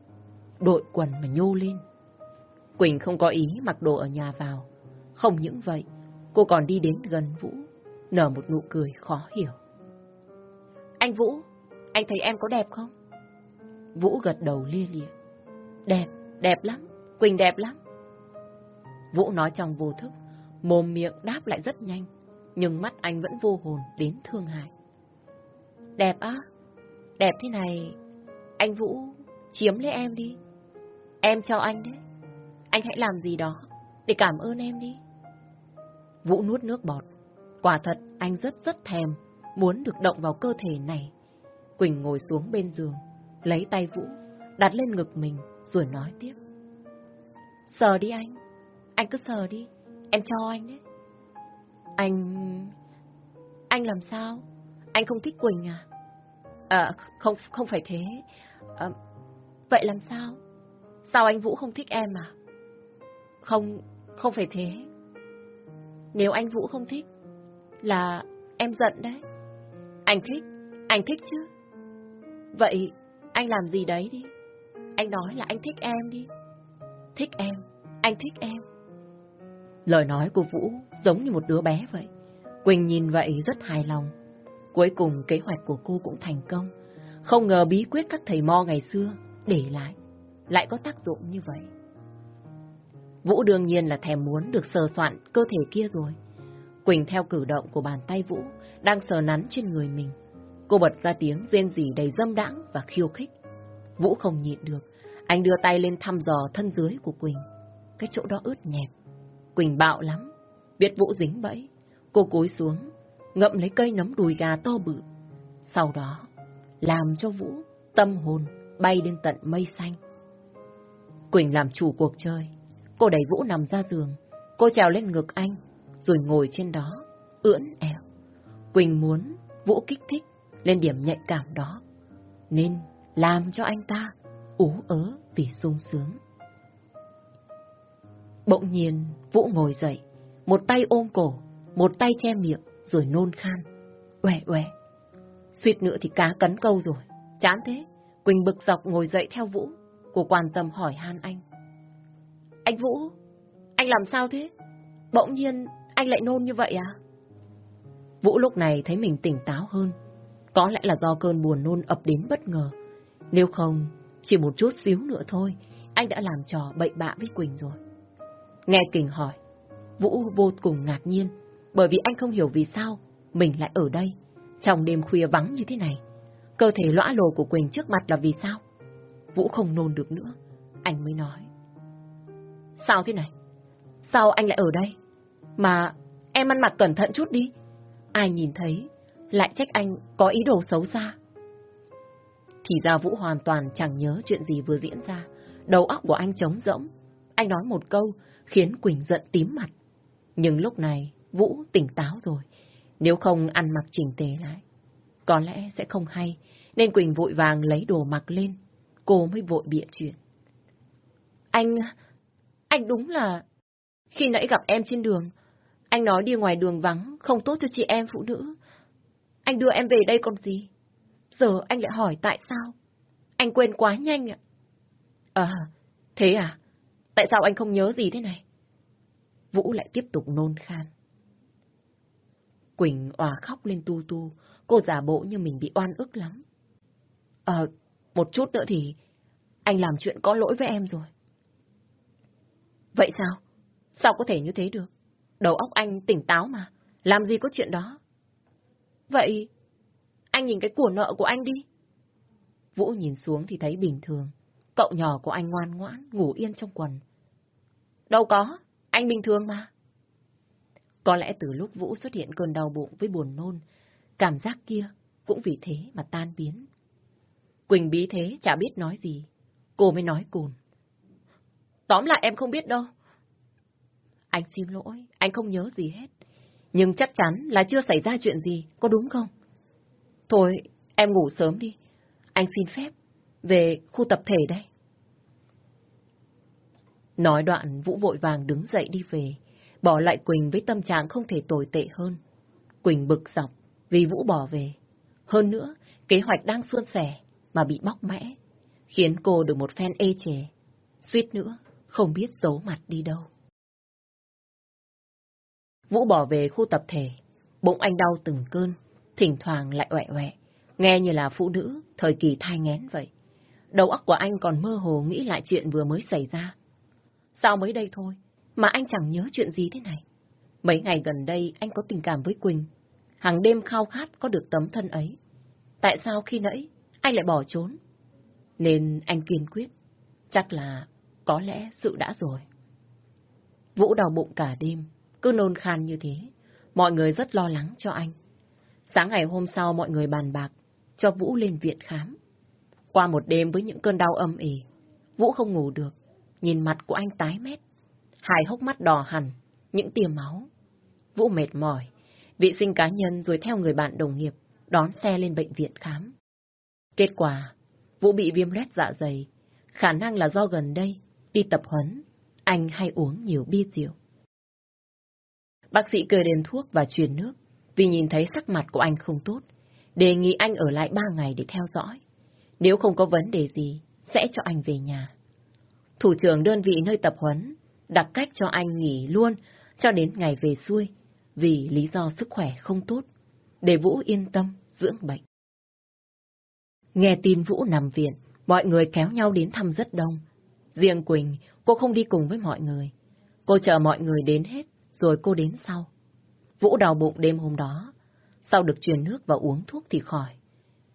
đội quần mà nhô lên. Quỳnh không có ý mặc đồ ở nhà vào. Không những vậy, cô còn đi đến gần Vũ, nở một nụ cười khó hiểu. Anh Vũ, anh thấy em có đẹp không? Vũ gật đầu lia lịa. Đẹp, đẹp lắm, Quỳnh đẹp lắm. Vũ nói trong vô thức, mồm miệng đáp lại rất nhanh, nhưng mắt anh vẫn vô hồn đến thương hại. Đẹp á? Đẹp thế này, anh Vũ chiếm lấy em đi. Em cho anh đấy. Anh hãy làm gì đó để cảm ơn em đi. Vũ nuốt nước bọt. Quả thật anh rất rất thèm muốn được động vào cơ thể này. Quỳnh ngồi xuống bên giường, lấy tay Vũ, đặt lên ngực mình rồi nói tiếp. Sờ đi anh. Anh cứ sờ đi. Em cho anh đấy. Anh... Anh làm sao? Anh không thích Quỳnh à? À, không, không phải thế. À, vậy làm sao? Sao anh Vũ không thích em à? Không, không phải thế. Nếu anh Vũ không thích, là em giận đấy. Anh thích, anh thích chứ. Vậy anh làm gì đấy đi. Anh nói là anh thích em đi. Thích em, anh thích em. Lời nói của Vũ giống như một đứa bé vậy. Quỳnh nhìn vậy rất hài lòng. Cuối cùng kế hoạch của cô cũng thành công. Không ngờ bí quyết các thầy mo ngày xưa để lại, lại có tác dụng như vậy. Vũ đương nhiên là thèm muốn được sờ soạn cơ thể kia rồi. Quỳnh theo cử động của bàn tay Vũ đang sờ nắn trên người mình. Cô bật ra tiếng rên rỉ đầy dâm đãng và khiêu khích. Vũ không nhịn được. Anh đưa tay lên thăm dò thân dưới của Quỳnh. Cái chỗ đó ướt nhẹp. Quỳnh bạo lắm. Biết Vũ dính bẫy. Cô cúi xuống, ngậm lấy cây nấm đùi gà to bự. Sau đó, làm cho Vũ tâm hồn bay đến tận mây xanh. Quỳnh làm chủ cuộc chơi. Cô đẩy Vũ nằm ra giường. Cô trèo lên ngực anh, rồi ngồi trên đó, ưỡn ẻo. Quỳnh muốn Vũ kích thích lên điểm nhạy cảm đó, nên làm cho anh ta ú ớ vì sung sướng. Bỗng nhiên, Vũ ngồi dậy, một tay ôm cổ, một tay che miệng, rồi nôn khan. Uể uể. Suýt nữa thì cá cấn câu rồi. Chán thế. Quỳnh bực dọc ngồi dậy theo Vũ. Cô quan tâm hỏi han anh. Anh Vũ, anh làm sao thế? Bỗng nhiên anh lại nôn như vậy à? Vũ lúc này thấy mình tỉnh táo hơn. Có lẽ là do cơn buồn nôn ập đến bất ngờ. Nếu không, chỉ một chút xíu nữa thôi, anh đã làm trò bậy bạ với Quỳnh rồi. Nghe Kình hỏi, Vũ vô cùng ngạc nhiên, bởi vì anh không hiểu vì sao mình lại ở đây, trong đêm khuya vắng như thế này. Cơ thể lõa lồ của Quỳnh trước mặt là vì sao? Vũ không nôn được nữa, anh mới nói. Sao thế này? Sao anh lại ở đây? Mà em ăn mặc cẩn thận chút đi. Ai nhìn thấy, lại trách anh có ý đồ xấu xa. Thì ra Vũ hoàn toàn chẳng nhớ chuyện gì vừa diễn ra. Đầu óc của anh trống rỗng. Anh nói một câu khiến Quỳnh giận tím mặt. Nhưng lúc này Vũ tỉnh táo rồi. Nếu không ăn mặc chỉnh tề lại, có lẽ sẽ không hay. Nên Quỳnh vội vàng lấy đồ mặc lên. Cô mới vội bịa chuyện. Anh... Anh đúng là... Khi nãy gặp em trên đường, anh nói đi ngoài đường vắng, không tốt cho chị em phụ nữ. Anh đưa em về đây còn gì? Giờ anh lại hỏi tại sao? Anh quên quá nhanh ạ. À, thế à? Tại sao anh không nhớ gì thế này? Vũ lại tiếp tục nôn khan. Quỳnh òa khóc lên tu tu, cô giả bộ như mình bị oan ức lắm. Ờ, một chút nữa thì anh làm chuyện có lỗi với em rồi. Vậy sao? Sao có thể như thế được? Đầu óc anh tỉnh táo mà, làm gì có chuyện đó. Vậy, anh nhìn cái của nợ của anh đi. Vũ nhìn xuống thì thấy bình thường. Cậu nhỏ của anh ngoan ngoãn, ngủ yên trong quần. Đâu có, anh bình thường mà. Có lẽ từ lúc Vũ xuất hiện cơn đau bụng với buồn nôn, cảm giác kia cũng vì thế mà tan biến. Quỳnh bí thế chả biết nói gì. Cô mới nói cồn. Tóm lại em không biết đâu. Anh xin lỗi, anh không nhớ gì hết. Nhưng chắc chắn là chưa xảy ra chuyện gì, có đúng không? Thôi, em ngủ sớm đi. Anh xin phép về khu tập thể đây. Nói đoạn, Vũ vội vàng đứng dậy đi về, bỏ lại Quỳnh với tâm trạng không thể tồi tệ hơn. Quỳnh bực dọc vì Vũ bỏ về. Hơn nữa, kế hoạch đang suôn sẻ mà bị bóc mẽ, khiến cô được một phen ê chề. Suýt nữa, không biết giấu mặt đi đâu. Vũ bỏ về khu tập thể, bụng anh đau từng cơn, thỉnh thoảng lại oẹ oẹ, nghe như là phụ nữ thời kỳ thai nghén vậy. Đầu óc của anh còn mơ hồ nghĩ lại chuyện vừa mới xảy ra. Sao mới đây thôi, mà anh chẳng nhớ chuyện gì thế này. Mấy ngày gần đây anh có tình cảm với Quỳnh, hàng đêm khao khát có được tấm thân ấy. Tại sao khi nãy anh lại bỏ trốn? Nên anh kiên quyết, chắc là có lẽ sự đã rồi. Vũ đau bụng cả đêm, cứ nôn khan như thế. Mọi người rất lo lắng cho anh. Sáng ngày hôm sau mọi người bàn bạc, cho Vũ lên viện khám. Qua một đêm với những cơn đau âm ỉ, Vũ không ngủ được, nhìn mặt của anh tái mét. Hai hốc mắt đỏ hẳn, những tia máu. Vũ mệt mỏi, vệ sinh cá nhân rồi theo người bạn đồng nghiệp, đón xe lên bệnh viện khám. Kết quả, Vũ bị viêm loét dạ dày, khả năng là do gần đây, đi tập huấn, anh hay uống nhiều bia rượu. Bác sĩ kê đến thuốc và truyền nước, vì nhìn thấy sắc mặt của anh không tốt, đề nghị anh ở lại ba ngày để theo dõi. Nếu không có vấn đề gì, sẽ cho anh về nhà. Thủ trưởng đơn vị nơi tập huấn đặt cách cho anh nghỉ luôn cho đến ngày về xuôi vì lý do sức khỏe không tốt, để Vũ yên tâm dưỡng bệnh. Nghe tin Vũ nằm viện, mọi người kéo nhau đến thăm rất đông. Riêng Quỳnh, cô không đi cùng với mọi người. Cô chờ mọi người đến hết, rồi cô đến sau. Vũ đau bụng đêm hôm đó. Sau được truyền nước và uống thuốc thì khỏi.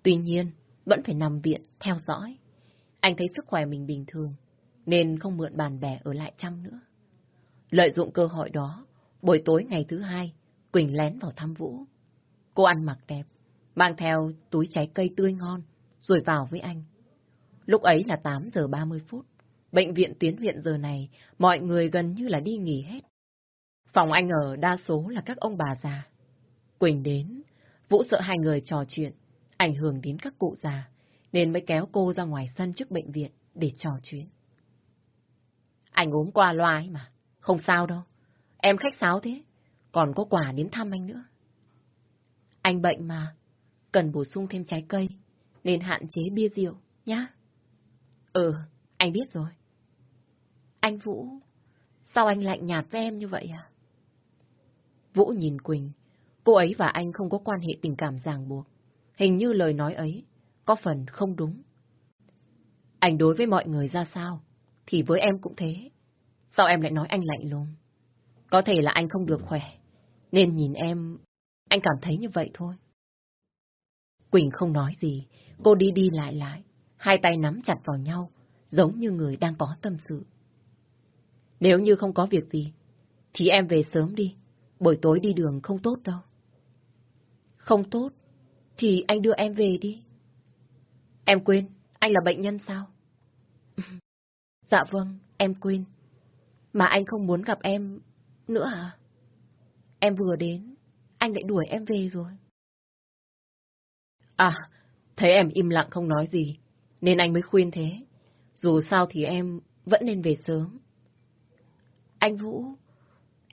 Tuy nhiên, vẫn phải nằm viện, theo dõi. Anh thấy sức khỏe mình bình thường, nên không mượn bàn bè ở lại chăm nữa. Lợi dụng cơ hội đó, buổi tối ngày thứ hai, Quỳnh lén vào thăm Vũ. Cô ăn mặc đẹp, mang theo túi trái cây tươi ngon, rồi vào với anh. Lúc ấy là 8 giờ 30 phút. Bệnh viện tuyến huyện giờ này, mọi người gần như là đi nghỉ hết. Phòng anh ở đa số là các ông bà già. Quỳnh đến, Vũ sợ hai người trò chuyện, ảnh hưởng đến các cụ già, nên mới kéo cô ra ngoài sân trước bệnh viện để trò chuyện. Anh ốm qua loa ấy mà, không sao đâu. Em khách sáo thế, còn có quà đến thăm anh nữa. Anh bệnh mà, cần bổ sung thêm trái cây, nên hạn chế bia rượu, nhá. Ừ, anh biết rồi. Anh Vũ, sao anh lạnh nhạt với em như vậy à? Vũ nhìn Quỳnh, cô ấy và anh không có quan hệ tình cảm ràng buộc. Hình như lời nói ấy có phần không đúng. Anh đối với mọi người ra sao, thì với em cũng thế. Sao em lại nói anh lạnh lùng? Có thể là anh không được khỏe, nên nhìn em, anh cảm thấy như vậy thôi. Quỳnh không nói gì, cô đi đi lại lại, hai tay nắm chặt vào nhau, giống như người đang có tâm sự. Nếu như không có việc gì, thì em về sớm đi, buổi tối đi đường không tốt đâu. Không tốt, thì anh đưa em về đi. Em quên, anh là bệnh nhân sao? dạ vâng, em quên. Mà anh không muốn gặp em nữa à? Em vừa đến, anh lại đuổi em về rồi. À, thấy em im lặng không nói gì, nên anh mới khuyên thế. Dù sao thì em vẫn nên về sớm. Anh Vũ,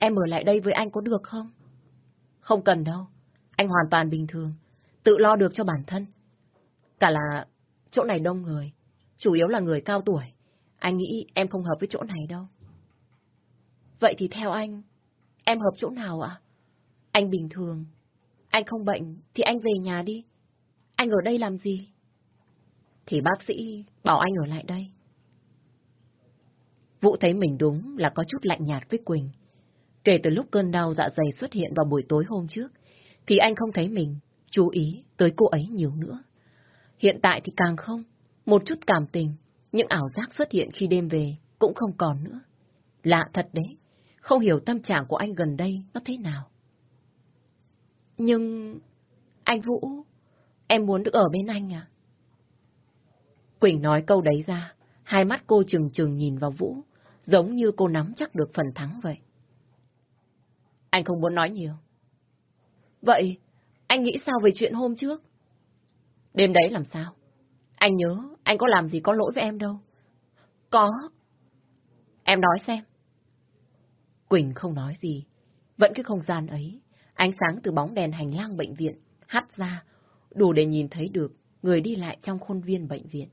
em ở lại đây với anh có được không? Không cần đâu, anh hoàn toàn bình thường, tự lo được cho bản thân. Cả là chỗ này đông người, chủ yếu là người cao tuổi. Anh nghĩ em không hợp với chỗ này đâu. Vậy thì theo anh, em hợp chỗ nào ạ? Anh bình thường, anh không bệnh thì anh về nhà đi. Anh ở đây làm gì? Thì bác sĩ bảo anh ở lại đây. Vũ thấy mình đúng là có chút lạnh nhạt với Quỳnh. Kể từ lúc cơn đau dạ dày xuất hiện vào buổi tối hôm trước, thì anh không thấy mình chú ý tới cô ấy nhiều nữa. Hiện tại thì càng không, một chút cảm tình, những ảo giác xuất hiện khi đêm về cũng không còn nữa. Lạ thật đấy, không hiểu tâm trạng của anh gần đây nó thế nào. Nhưng... Anh Vũ, em muốn được ở bên anh à? Quỳnh nói câu đấy ra, hai mắt cô trừng trừng nhìn vào Vũ, giống như cô nắm chắc được phần thắng vậy. Anh không muốn nói nhiều. Vậy, anh nghĩ sao về chuyện hôm trước? Đêm đấy làm sao? Anh nhớ, anh có làm gì có lỗi với em đâu. Có. Em nói xem. Quỳnh không nói gì. Vẫn cái không gian ấy, ánh sáng từ bóng đèn hành lang bệnh viện hắt ra, đủ để nhìn thấy được người đi lại trong khuôn viên bệnh viện.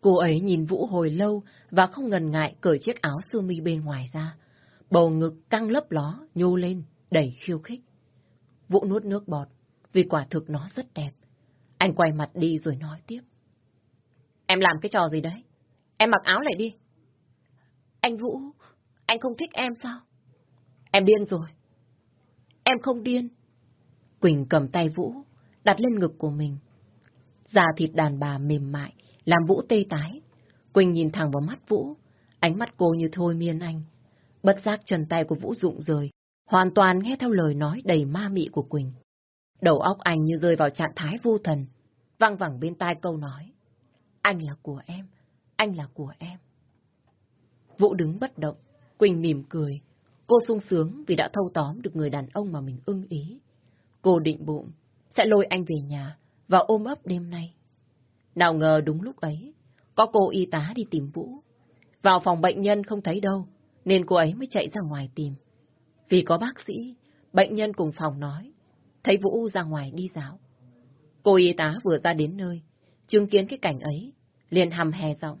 Cô ấy nhìn Vũ hồi lâu và không ngần ngại cởi chiếc áo sơ mi bên ngoài ra. Bầu ngực căng lấp ló, nhô lên, đầy khiêu khích. Vũ nuốt nước bọt, vì quả thực nó rất đẹp. Anh quay mặt đi rồi nói tiếp. Em làm cái trò gì đấy? Em mặc áo lại đi. Anh Vũ, anh không thích em sao? Em điên rồi. Em không điên. Quỳnh cầm tay Vũ, đặt lên ngực của mình. Da thịt đàn bà mềm mại, làm Vũ tê tái. Quỳnh nhìn thẳng vào mắt Vũ, ánh mắt cô như thôi miên anh. Bất giác chân tay của Vũ dụng rời, hoàn toàn nghe theo lời nói đầy ma mị của Quỳnh. Đầu óc anh như rơi vào trạng thái vô thần, văng vẳng bên tai câu nói. Anh là của em, anh là của em. Vũ đứng bất động, Quỳnh mỉm cười. Cô sung sướng vì đã thâu tóm được người đàn ông mà mình ưng ý. Cô định bụng sẽ lôi anh về nhà và ôm ấp đêm nay. Nào ngờ đúng lúc ấy, có cô y tá đi tìm Vũ. Vào phòng bệnh nhân không thấy đâu, nên cô ấy mới chạy ra ngoài tìm. Vì có bác sĩ, bệnh nhân cùng phòng nói, thấy Vũ ra ngoài đi dạo. Cô y tá vừa ra đến nơi, chứng kiến cái cảnh ấy, liền hầm hè giọng.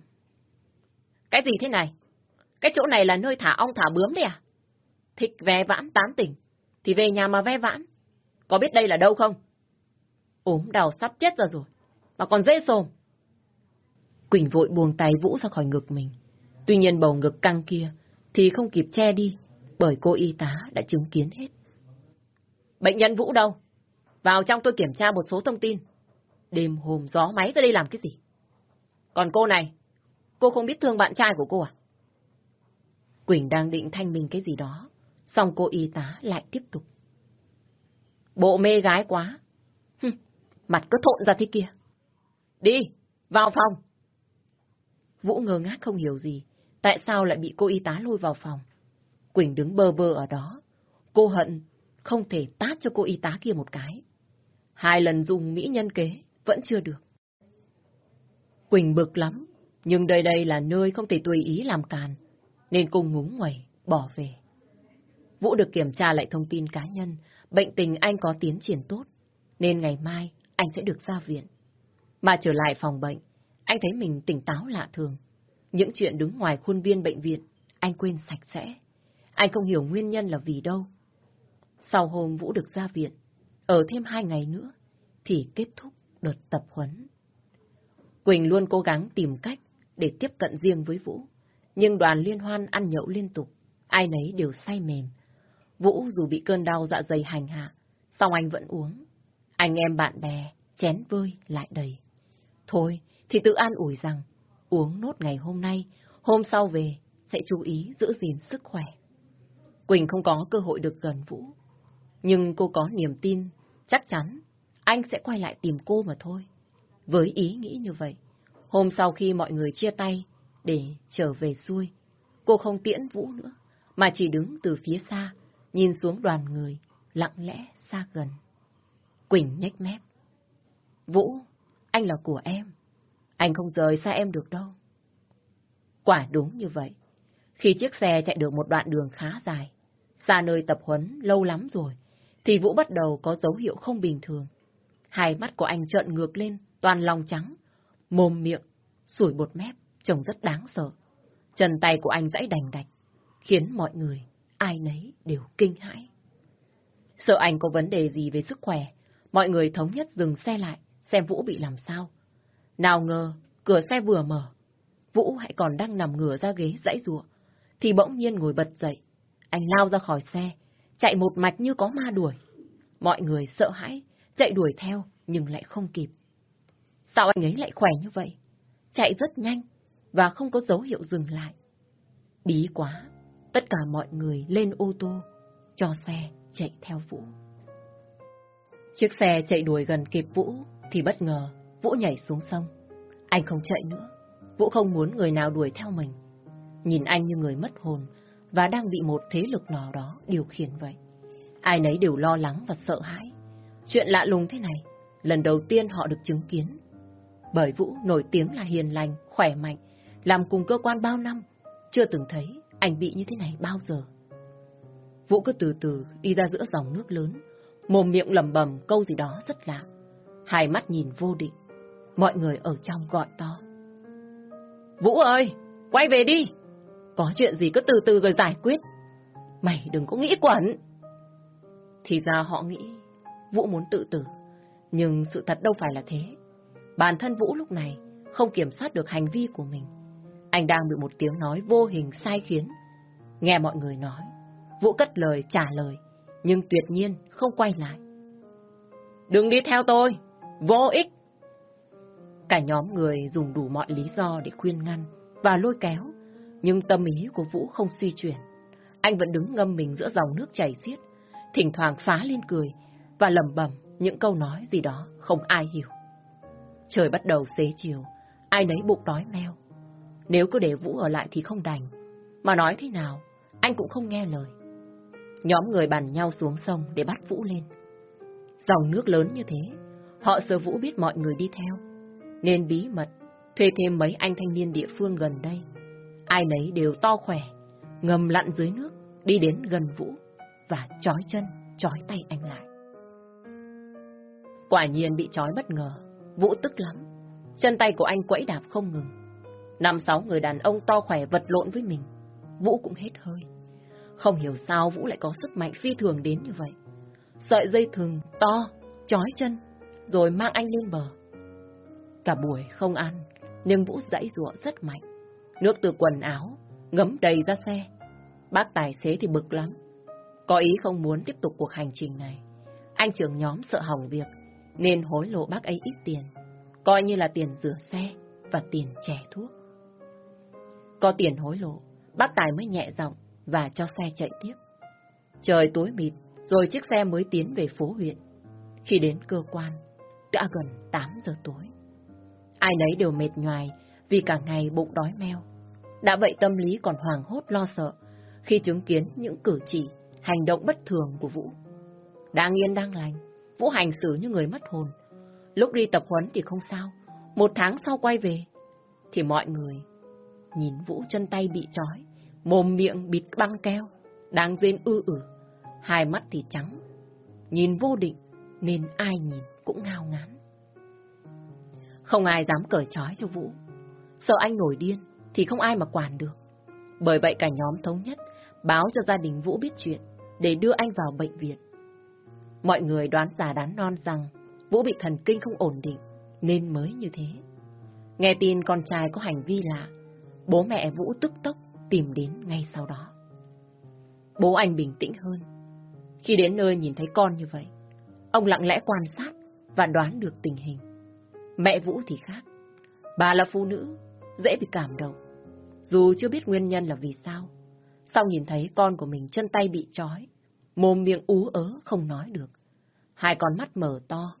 Cái gì thế này? Cái chỗ này là nơi thả ong thả bướm đấy à? Thích ve vãn tán tỉnh, thì về nhà mà ve vãn. Có biết đây là đâu không? ốm đau sắp chết ra rồi, mà còn dễ xồm. Quỳnh vội buông tay Vũ ra khỏi ngực mình. Tuy nhiên bầu ngực căng kia thì không kịp che đi, bởi cô y tá đã chứng kiến hết. Bệnh nhân Vũ đâu? Vào trong tôi kiểm tra một số thông tin. Đêm hôm gió máy tới đây làm cái gì? Còn cô này, cô không biết thương bạn trai của cô à? Quỳnh đang định thanh minh cái gì đó, xong cô y tá lại tiếp tục. Bộ mê gái quá. Mặt cứ thộn ra thế kia. Đi, vào phòng. Vũ ngơ ngác không hiểu gì, tại sao lại bị cô y tá lôi vào phòng. Quỳnh đứng bơ vơ ở đó. Cô hận không thể tát cho cô y tá kia một cái. Hai lần dùng mỹ nhân kế, vẫn chưa được. Quỳnh bực lắm, nhưng đây đây là nơi không thể tùy ý làm càn, nên cô ngúng nguẩy, bỏ về. Vũ được kiểm tra lại thông tin cá nhân, bệnh tình anh có tiến triển tốt, nên ngày mai anh sẽ được ra viện. Mà trở lại phòng bệnh, anh thấy mình tỉnh táo lạ thường. Những chuyện đứng ngoài khuôn viên bệnh viện, anh quên sạch sẽ. Anh không hiểu nguyên nhân là vì đâu. Sau hôm Vũ được ra viện, ở thêm hai ngày nữa, thì kết thúc đợt tập huấn. Quỳnh luôn cố gắng tìm cách để tiếp cận riêng với Vũ. Nhưng đoàn liên hoan ăn nhậu liên tục, ai nấy đều say mềm. Vũ dù bị cơn đau dạ dày hành hạ, song anh vẫn uống. Anh em bạn bè, chén vơi lại đầy. Thôi, thì tự an ủi rằng, uống nốt ngày hôm nay, hôm sau về, sẽ chú ý giữ gìn sức khỏe. Quỳnh không có cơ hội được gần Vũ, nhưng cô có niềm tin, chắc chắn anh sẽ quay lại tìm cô mà thôi. Với ý nghĩ như vậy, hôm sau khi mọi người chia tay để trở về xuôi, cô không tiễn Vũ nữa, mà chỉ đứng từ phía xa, nhìn xuống đoàn người, lặng lẽ xa gần. Quỳnh nhếch mép. Vũ, anh là của em. Anh không rời xa em được đâu. Quả đúng như vậy. Khi chiếc xe chạy được một đoạn đường khá dài, xa nơi tập huấn lâu lắm rồi, thì Vũ bắt đầu có dấu hiệu không bình thường. Hai mắt của anh trợn ngược lên, toàn lòng trắng, mồm miệng, sủi bột mép, trông rất đáng sợ. Chân tay của anh dãy đành đạch, khiến mọi người, ai nấy đều kinh hãi. Sợ anh có vấn đề gì về sức khỏe, mọi người thống nhất dừng xe lại, xem Vũ bị làm sao. Nào ngờ, cửa xe vừa mở, Vũ hãy còn đang nằm ngửa ra ghế dãy ruộng, thì bỗng nhiên ngồi bật dậy. Anh lao ra khỏi xe, chạy một mạch như có ma đuổi. Mọi người sợ hãi, chạy đuổi theo, nhưng lại không kịp. Sao anh ấy lại khỏe như vậy? Chạy rất nhanh, và không có dấu hiệu dừng lại. Bí quá, tất cả mọi người lên ô tô, cho xe chạy theo Vũ. Chiếc xe chạy đuổi gần kịp Vũ, thì bất ngờ Vũ nhảy xuống sông. Anh không chạy nữa, Vũ không muốn người nào đuổi theo mình. Nhìn anh như người mất hồn, và đang bị một thế lực nào đó điều khiển vậy. Ai nấy đều lo lắng và sợ hãi. Chuyện lạ lùng thế này, lần đầu tiên họ được chứng kiến. Bởi Vũ nổi tiếng là hiền lành, khỏe mạnh, làm cùng cơ quan bao năm, chưa từng thấy anh bị như thế này bao giờ. Vũ cứ từ từ đi ra giữa dòng nước lớn, mồm miệng lầm bầm câu gì đó rất lạ. Hai mắt nhìn vô định, mọi người ở trong gọi to. Vũ ơi, quay về đi! Có chuyện gì cứ từ từ rồi giải quyết. Mày đừng có nghĩ quẩn. Thì ra họ nghĩ Vũ muốn tự tử. Nhưng sự thật đâu phải là thế. Bản thân Vũ lúc này không kiểm soát được hành vi của mình. Anh đang bị một tiếng nói vô hình sai khiến. Nghe mọi người nói, Vũ cất lời trả lời, nhưng tuyệt nhiên không quay lại. Đừng đi theo tôi, vô ích. Cả nhóm người dùng đủ mọi lý do để khuyên ngăn và lôi kéo, nhưng tâm ý của Vũ không suy chuyển. Anh vẫn đứng ngâm mình giữa dòng nước chảy xiết, thỉnh thoảng phá lên cười và lầm bầm những câu nói gì đó không ai hiểu. Trời bắt đầu xế chiều, ai nấy bụng đói meo. Nếu cứ để Vũ ở lại thì không đành, mà nói thế nào, anh cũng không nghe lời. Nhóm người bàn nhau xuống sông để bắt Vũ lên. Dòng nước lớn như thế, họ sợ Vũ biết mọi người đi theo, nên bí mật thuê thêm mấy anh thanh niên địa phương gần đây. Ai nấy đều to khỏe, ngầm lặn dưới nước, đi đến gần Vũ và trói chân, trói tay anh lại. Quả nhiên bị trói bất ngờ, Vũ tức lắm. Chân tay của anh quẫy đạp không ngừng. Năm sáu người đàn ông to khỏe vật lộn với mình. Vũ cũng hết hơi. Không hiểu sao Vũ lại có sức mạnh phi thường đến như vậy. Sợi dây thừng to, trói chân, rồi mang anh lên bờ. Cả buổi không ăn, nhưng Vũ dãy ruộng rất mạnh. Nước từ quần áo, ngấm đầy ra xe. Bác tài xế thì bực lắm. Có ý không muốn tiếp tục cuộc hành trình này. Anh trưởng nhóm sợ hỏng việc, nên hối lộ bác ấy ít tiền. coi như là tiền rửa xe và tiền trẻ thuốc. Có tiền hối lộ, bác Tài mới nhẹ giọng và cho xe chạy tiếp. Trời tối mịt, rồi chiếc xe mới tiến về phố huyện. Khi đến cơ quan, đã gần 8 giờ tối. Ai nấy đều mệt nhoài vì cả ngày bụng đói meo. Đã vậy tâm lý còn hoàng hốt lo sợ khi chứng kiến những cử chỉ, hành động bất thường của Vũ. Đang yên đang lành, Vũ hành xử như người mất hồn. Lúc đi tập huấn thì không sao, một tháng sau quay về, thì mọi người nhìn Vũ chân tay bị trói, mồm miệng bịt băng keo, đang rên ư ử, hai mắt thì trắng, nhìn vô định nên ai nhìn cũng ngao ngán. Không ai dám cởi trói cho Vũ, sợ anh nổi điên thì không ai mà quản được. Bởi vậy cả nhóm thống nhất báo cho gia đình Vũ biết chuyện để đưa anh vào bệnh viện. Mọi người đoán già đoán non rằng Vũ bị thần kinh không ổn định nên mới như thế. Nghe tin con trai có hành vi lạ, bố mẹ Vũ tức tốc tìm đến ngay sau đó. Bố anh bình tĩnh hơn. Khi đến nơi nhìn thấy con như vậy, ông lặng lẽ quan sát và đoán được tình hình. Mẹ Vũ thì khác. Bà là phụ nữ, dễ bị cảm động. Dù chưa biết nguyên nhân là vì sao, sau nhìn thấy con của mình chân tay bị trói, mồm miệng ú ớ không nói được. Hai con mắt mở to,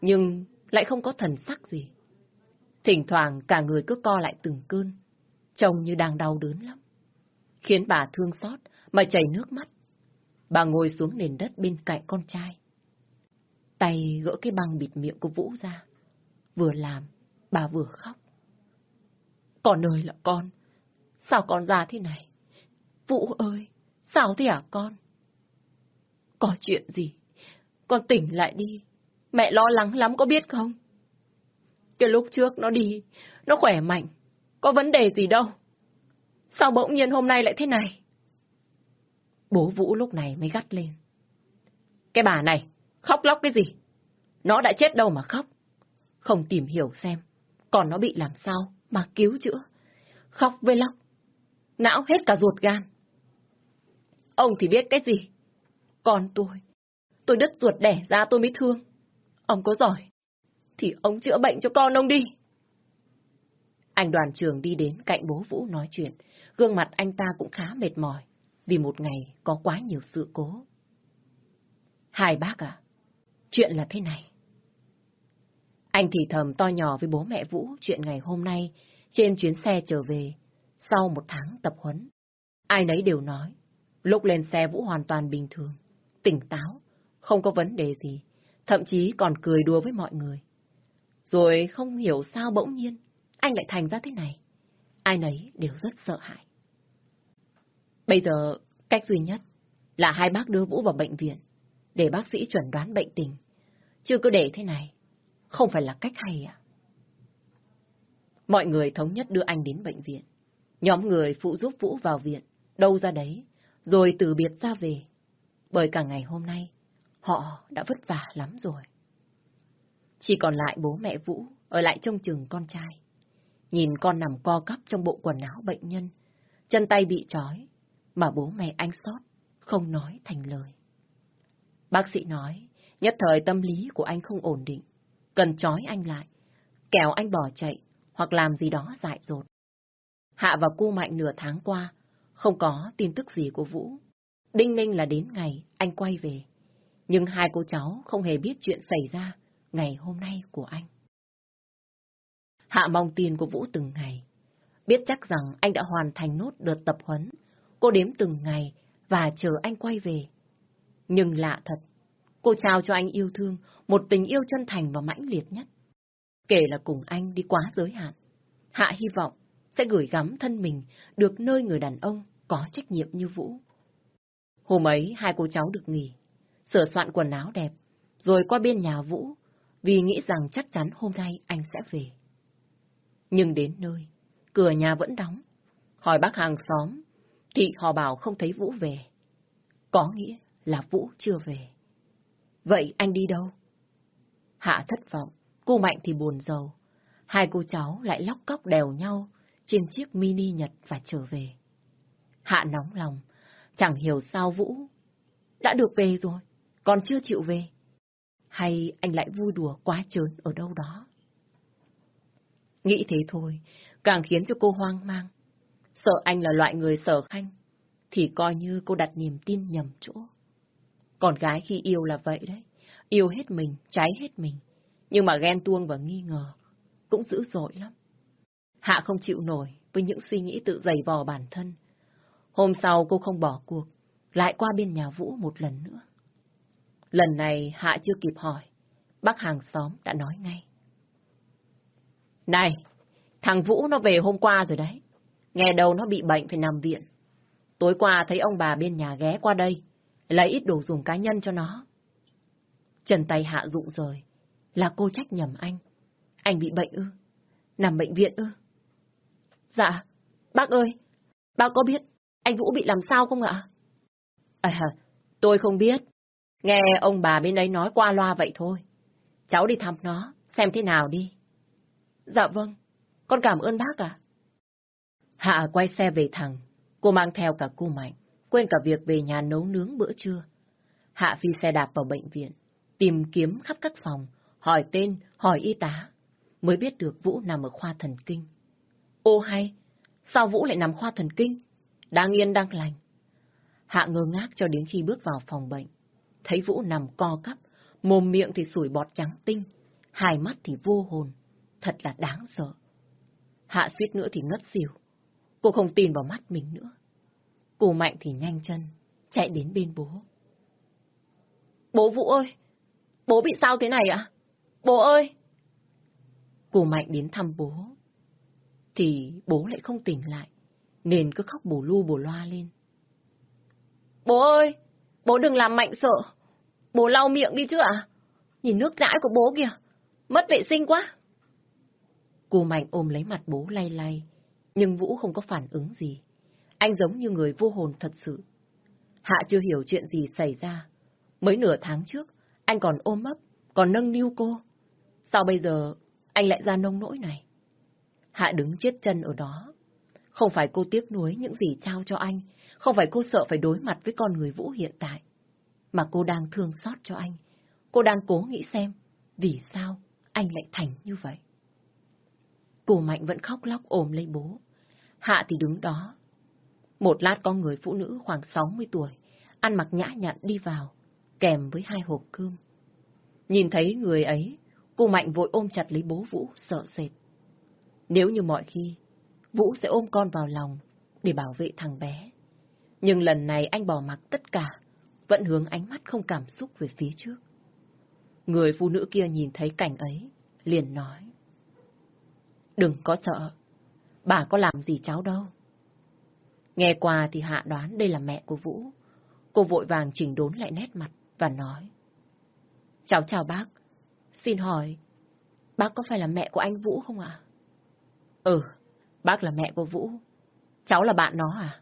nhưng lại không có thần sắc gì. Thỉnh thoảng cả người cứ co lại từng cơn, trông như đang đau đớn lắm. Khiến bà thương xót mà chảy nước mắt. Bà ngồi xuống nền đất bên cạnh con trai. Tay gỡ cái băng bịt miệng của Vũ ra. Vừa làm, bà vừa khóc. Con ơi là con, sao con ra thế này? Vũ ơi, sao thế hả con? Có chuyện gì? Con tỉnh lại đi. Mẹ lo lắng lắm có biết không? Cái lúc trước nó đi, nó khỏe mạnh. Có vấn đề gì đâu. Sao bỗng nhiên hôm nay lại thế này? Bố Vũ lúc này mới gắt lên. Cái bà này, khóc lóc cái gì? Nó đã chết đâu mà khóc. Không tìm hiểu xem, còn nó bị làm sao mà cứu chữa. Khóc với lóc. Não hết cả ruột gan. Ông thì biết cái gì? Còn tôi, tôi đứt ruột đẻ ra tôi mới thương. Ông có giỏi, thì ông chữa bệnh cho con ông đi. Anh đoàn trường đi đến cạnh bố Vũ nói chuyện, gương mặt anh ta cũng khá mệt mỏi, vì một ngày có quá nhiều sự cố. Hai bác à, chuyện là thế này. Anh thì thầm to nhỏ với bố mẹ Vũ chuyện ngày hôm nay trên chuyến xe trở về sau một tháng tập huấn. Ai nấy đều nói, lúc lên xe Vũ hoàn toàn bình thường, tỉnh táo, không có vấn đề gì, thậm chí còn cười đùa với mọi người. Rồi không hiểu sao bỗng nhiên, anh lại thành ra thế này. Ai nấy đều rất sợ hãi. Bây giờ, cách duy nhất là hai bác đưa Vũ vào bệnh viện để bác sĩ chuẩn đoán bệnh tình. Chưa cứ để thế này, không phải là cách hay à? Mọi người thống nhất đưa anh đến bệnh viện. Nhóm người phụ giúp Vũ vào viện, đâu ra đấy, rồi từ biệt ra về. Bởi cả ngày hôm nay, họ đã vất vả lắm rồi. Chỉ còn lại bố mẹ Vũ ở lại trông chừng con trai. Nhìn con nằm co cắp trong bộ quần áo bệnh nhân, chân tay bị trói, mà bố mẹ anh sót, không nói thành lời. Bác sĩ nói, nhất thời tâm lý của anh không ổn định, cần trói anh lại, kẻo anh bỏ chạy hoặc làm gì đó dại dột. Hạ và cu mạnh nửa tháng qua, không có tin tức gì của Vũ. Đinh ninh là đến ngày anh quay về. Nhưng hai cô cháu không hề biết chuyện xảy ra ngày hôm nay của anh. Hạ mong tin của Vũ từng ngày. Biết chắc rằng anh đã hoàn thành nốt đợt tập huấn. Cô đếm từng ngày và chờ anh quay về. Nhưng lạ thật, cô trao cho anh yêu thương, một tình yêu chân thành và mãnh liệt nhất. Kể là cùng anh đi quá giới hạn. Hạ hy vọng sẽ gửi gắm thân mình được nơi người đàn ông có trách nhiệm như Vũ. Hôm ấy hai cô cháu được nghỉ, sửa soạn quần áo đẹp, rồi qua bên nhà Vũ vì nghĩ rằng chắc chắn hôm nay anh sẽ về. Nhưng đến nơi, cửa nhà vẫn đóng. Hỏi bác hàng xóm, thì họ bảo không thấy Vũ về. Có nghĩa là Vũ chưa về. Vậy anh đi đâu? Hạ thất vọng, cô Mạnh thì buồn giàu. Hai cô cháu lại lóc cóc đèo nhau trên chiếc mini Nhật và trở về. Hạ nóng lòng, chẳng hiểu sao Vũ đã được về rồi, còn chưa chịu về hay anh lại vui đùa quá trớn ở đâu đó. Nghĩ thế thôi, càng khiến cho cô hoang mang. Sợ anh là loại người sở khanh, thì coi như cô đặt niềm tin nhầm chỗ. Còn gái khi yêu là vậy đấy, yêu hết mình, cháy hết mình. Nhưng mà ghen tuông và nghi ngờ cũng dữ dội lắm. Hạ không chịu nổi với những suy nghĩ tự dày vò bản thân. Hôm sau cô không bỏ cuộc, lại qua bên nhà Vũ một lần nữa. Lần này Hạ chưa kịp hỏi, bác hàng xóm đã nói ngay. Này, thằng Vũ nó về hôm qua rồi đấy. Nghe đầu nó bị bệnh phải nằm viện. Tối qua thấy ông bà bên nhà ghé qua đây, lấy ít đồ dùng cá nhân cho nó. Trần tay Hạ dụ rồi. là cô trách nhầm anh. Anh bị bệnh ư? Nằm bệnh viện ư? Dạ, bác ơi, bác có biết anh Vũ bị làm sao không ạ? À, tôi không biết. Nghe ông bà bên đấy nói qua loa vậy thôi. Cháu đi thăm nó, xem thế nào đi. Dạ vâng, con cảm ơn bác ạ. Hạ quay xe về thẳng, cô mang theo cả cô Mạnh, quên cả việc về nhà nấu nướng bữa trưa. Hạ phi xe đạp vào bệnh viện, tìm kiếm khắp các phòng, hỏi tên, hỏi y tá, mới biết được Vũ nằm ở khoa thần kinh. Ô hay, sao Vũ lại nằm khoa thần kinh? Đang yên đang lành. Hạ ngơ ngác cho đến khi bước vào phòng bệnh. Thấy Vũ nằm co cắp, mồm miệng thì sủi bọt trắng tinh, hai mắt thì vô hồn. Thật là đáng sợ. Hạ suýt nữa thì ngất xỉu. Cô không tin vào mắt mình nữa cù Mạnh thì nhanh chân, chạy đến bên bố. Bố Vũ ơi! Bố bị sao thế này ạ? Bố ơi! cù Mạnh đến thăm bố. Thì bố lại không tỉnh lại, nên cứ khóc bù lu bù loa lên. Bố ơi! Bố đừng làm Mạnh sợ! Bố lau miệng đi chứ ạ? Nhìn nước dãi của bố kìa! Mất vệ sinh quá! cù Mạnh ôm lấy mặt bố lay lay, nhưng Vũ không có phản ứng gì. Anh giống như người vô hồn thật sự. Hạ chưa hiểu chuyện gì xảy ra. Mới nửa tháng trước, anh còn ôm ấp, còn nâng niu cô. Sao bây giờ anh lại ra nông nỗi này? Hạ đứng chết chân ở đó. Không phải cô tiếc nuối những gì trao cho anh, không phải cô sợ phải đối mặt với con người Vũ hiện tại, mà cô đang thương xót cho anh. Cô đang cố nghĩ xem, vì sao anh lại thành như vậy. Cô Mạnh vẫn khóc lóc ôm lấy bố. Hạ thì đứng đó. Một lát có người phụ nữ khoảng 60 tuổi, ăn mặc nhã nhặn đi vào, kèm với hai hộp cơm. Nhìn thấy người ấy, cô Mạnh vội ôm chặt lấy bố Vũ, sợ sệt. Nếu như mọi khi, Vũ sẽ ôm con vào lòng để bảo vệ thằng bé. Nhưng lần này anh bỏ mặc tất cả, vẫn hướng ánh mắt không cảm xúc về phía trước. Người phụ nữ kia nhìn thấy cảnh ấy, liền nói. Đừng có sợ, bà có làm gì cháu đâu. Nghe qua thì Hạ đoán đây là mẹ của Vũ. Cô vội vàng chỉnh đốn lại nét mặt và nói. Cháu chào bác, xin hỏi, bác có phải là mẹ của anh Vũ không ạ? Ừ, bác là mẹ của Vũ. Cháu là bạn nó à?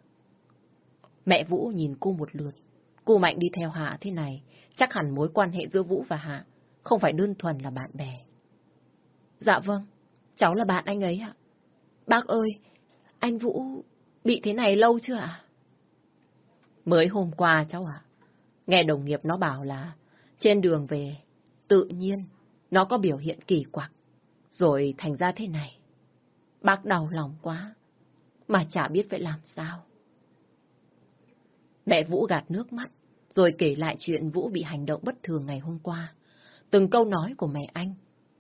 Mẹ Vũ nhìn cô một lượt. Cô Mạnh đi theo Hạ thế này, chắc hẳn mối quan hệ giữa Vũ và Hạ không phải đơn thuần là bạn bè. Dạ vâng, cháu là bạn anh ấy ạ. Bác ơi, anh Vũ bị thế này lâu chưa ạ? Mới hôm qua cháu ạ. Nghe đồng nghiệp nó bảo là trên đường về, tự nhiên nó có biểu hiện kỳ quặc, rồi thành ra thế này. Bác đau lòng quá, mà chả biết phải làm sao. Mẹ Vũ gạt nước mắt, rồi kể lại chuyện Vũ bị hành động bất thường ngày hôm qua. Từng câu nói của mẹ anh,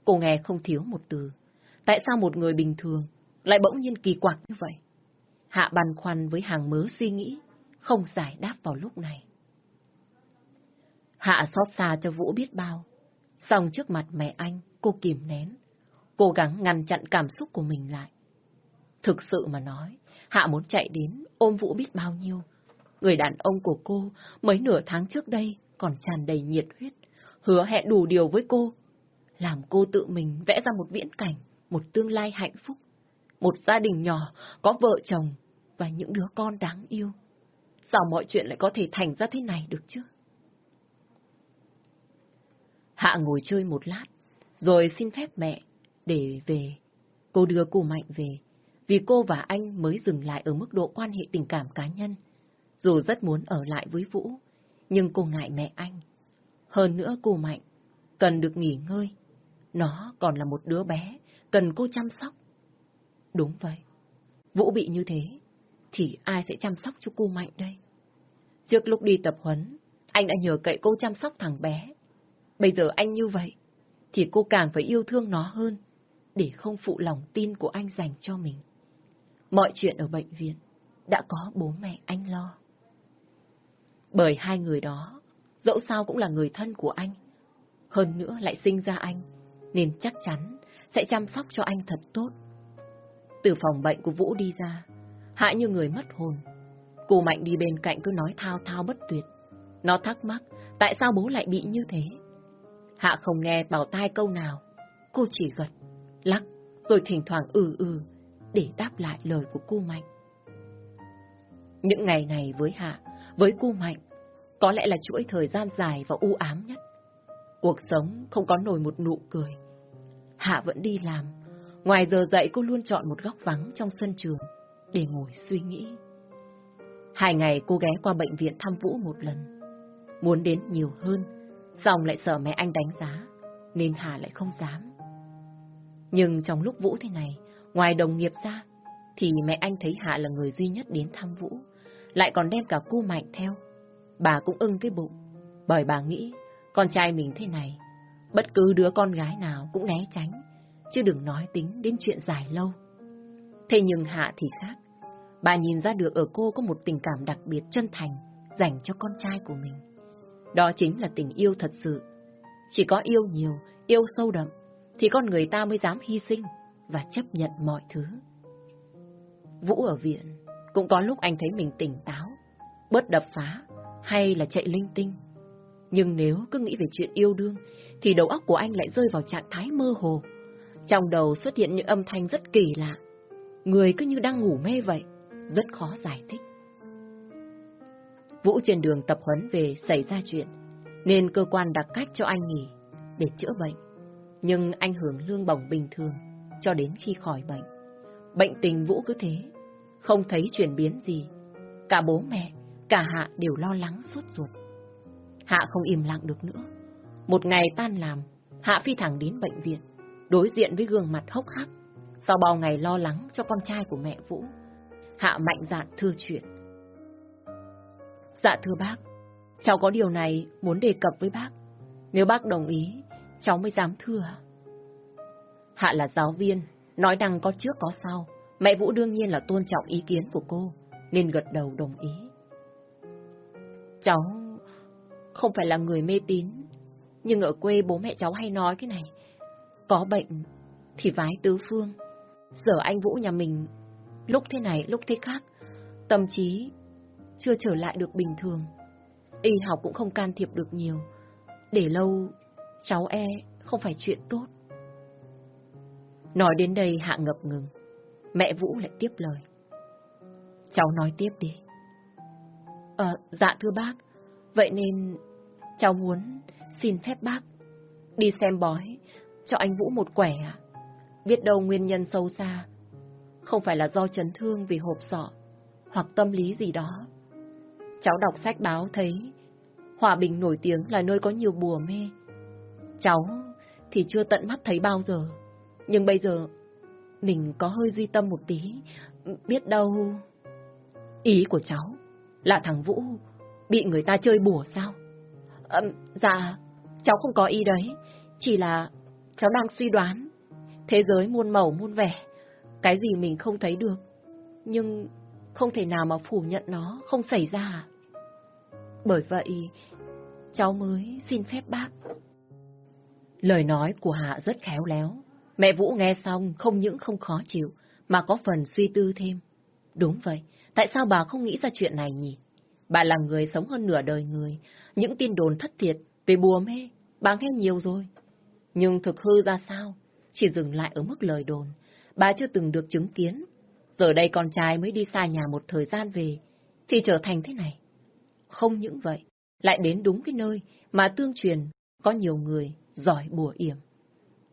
cô nghe không thiếu một từ. Tại sao một người bình thường lại bỗng nhiên kỳ quặc như vậy? Hạ băn khoăn với hàng mớ suy nghĩ, không giải đáp vào lúc này. Hạ xót xa cho Vũ biết bao. Xong trước mặt mẹ anh, cô kìm nén. Cố gắng ngăn chặn cảm xúc của mình lại. Thực sự mà nói, Hạ muốn chạy đến, ôm Vũ biết bao nhiêu. Người đàn ông của cô mấy nửa tháng trước đây còn tràn đầy nhiệt huyết, hứa hẹn đủ điều với cô. Làm cô tự mình vẽ ra một viễn cảnh, một tương lai hạnh phúc. Một gia đình nhỏ, có vợ chồng và những đứa con đáng yêu. Sao mọi chuyện lại có thể thành ra thế này được chứ? Hạ ngồi chơi một lát, rồi xin phép mẹ để về. Cô đưa cô Mạnh về, vì cô và anh mới dừng lại ở mức độ quan hệ tình cảm cá nhân. Dù rất muốn ở lại với Vũ, nhưng cô ngại mẹ anh. Hơn nữa cô Mạnh, cần được nghỉ ngơi. Nó còn là một đứa bé, cần cô chăm sóc, Đúng vậy. Vũ bị như thế, thì ai sẽ chăm sóc cho cô Mạnh đây? Trước lúc đi tập huấn, anh đã nhờ cậy cô chăm sóc thằng bé. Bây giờ anh như vậy, thì cô càng phải yêu thương nó hơn, để không phụ lòng tin của anh dành cho mình. Mọi chuyện ở bệnh viện đã có bố mẹ anh lo. Bởi hai người đó, dẫu sao cũng là người thân của anh. Hơn nữa lại sinh ra anh, nên chắc chắn sẽ chăm sóc cho anh thật tốt. Từ phòng bệnh của Vũ đi ra, Hạ như người mất hồn. Cô Mạnh đi bên cạnh cứ nói thao thao bất tuyệt. Nó thắc mắc, tại sao bố lại bị như thế? Hạ không nghe bảo tai câu nào. Cô chỉ gật, lắc, rồi thỉnh thoảng ừ ừ, để đáp lại lời của cô Mạnh. Những ngày này với Hạ, với cô Mạnh, có lẽ là chuỗi thời gian dài và u ám nhất. Cuộc sống không có nổi một nụ cười. Hạ vẫn đi làm. Ngoài giờ dậy cô luôn chọn một góc vắng trong sân trường để ngồi suy nghĩ. Hai ngày cô ghé qua bệnh viện thăm Vũ một lần. Muốn đến nhiều hơn, xong lại sợ mẹ anh đánh giá, nên Hà lại không dám. Nhưng trong lúc Vũ thế này, ngoài đồng nghiệp ra, thì mẹ anh thấy Hạ là người duy nhất đến thăm Vũ, lại còn đem cả cô Mạnh theo. Bà cũng ưng cái bụng, bởi bà nghĩ con trai mình thế này, bất cứ đứa con gái nào cũng né tránh, chứ đừng nói tính đến chuyện dài lâu. Thế nhưng Hạ thì khác. Bà nhìn ra được ở cô có một tình cảm đặc biệt chân thành dành cho con trai của mình. Đó chính là tình yêu thật sự. Chỉ có yêu nhiều, yêu sâu đậm, thì con người ta mới dám hy sinh và chấp nhận mọi thứ. Vũ ở viện, cũng có lúc anh thấy mình tỉnh táo, bớt đập phá, hay là chạy linh tinh. Nhưng nếu cứ nghĩ về chuyện yêu đương, thì đầu óc của anh lại rơi vào trạng thái mơ hồ. Trong đầu xuất hiện những âm thanh rất kỳ lạ. Người cứ như đang ngủ mê vậy, rất khó giải thích. Vũ trên đường tập huấn về xảy ra chuyện, nên cơ quan đặt cách cho anh nghỉ để chữa bệnh. Nhưng anh hưởng lương bổng bình thường cho đến khi khỏi bệnh. Bệnh tình Vũ cứ thế, không thấy chuyển biến gì. Cả bố mẹ, cả Hạ đều lo lắng suốt ruột. Hạ không im lặng được nữa. Một ngày tan làm, Hạ phi thẳng đến bệnh viện, đối diện với gương mặt hốc hác. Sau bao ngày lo lắng cho con trai của mẹ Vũ, Hạ mạnh dạn thưa chuyện. Dạ thưa bác, cháu có điều này muốn đề cập với bác. Nếu bác đồng ý, cháu mới dám thưa. Hạ là giáo viên, nói đằng có trước có sau. Mẹ Vũ đương nhiên là tôn trọng ý kiến của cô, nên gật đầu đồng ý. Cháu không phải là người mê tín, nhưng ở quê bố mẹ cháu hay nói cái này. Có bệnh thì vái tứ phương. Giờ anh Vũ nhà mình lúc thế này lúc thế khác, tâm trí chưa trở lại được bình thường. Y học cũng không can thiệp được nhiều. Để lâu, cháu e không phải chuyện tốt. Nói đến đây Hạ ngập ngừng. Mẹ Vũ lại tiếp lời. Cháu nói tiếp đi. Ờ, dạ thưa bác. Vậy nên cháu muốn xin phép bác đi xem bói cho anh Vũ một quẻ ạ. Biết đâu nguyên nhân sâu xa không phải là do chấn thương vì hộp sọ hoặc tâm lý gì đó. Cháu đọc sách báo thấy Hòa Bình nổi tiếng là nơi có nhiều bùa mê. Cháu thì chưa tận mắt thấy bao giờ. Nhưng bây giờ mình có hơi duy tâm một tí. Biết đâu... Ý của cháu là thằng Vũ bị người ta chơi bùa sao? À, dạ, cháu không có ý đấy. Chỉ là cháu đang suy đoán. Thế giới muôn màu muôn vẻ. Cái gì mình không thấy được. Nhưng không thể nào mà phủ nhận nó không xảy ra. À? Bởi vậy, cháu mới xin phép bác. Lời nói của Hạ rất khéo léo. Mẹ Vũ nghe xong không những không khó chịu, mà có phần suy tư thêm. Đúng vậy, tại sao bà không nghĩ ra chuyện này nhỉ? Bà là người sống hơn nửa đời người, những tin đồn thất thiệt về bùa mê, bà nghe nhiều rồi. Nhưng thực hư ra sao? Chỉ dừng lại ở mức lời đồn. Bà chưa từng được chứng kiến. Giờ đây con trai mới đi xa nhà một thời gian về, thì trở thành thế này. Không những vậy, lại đến đúng cái nơi mà tương truyền có nhiều người giỏi bùa yểm.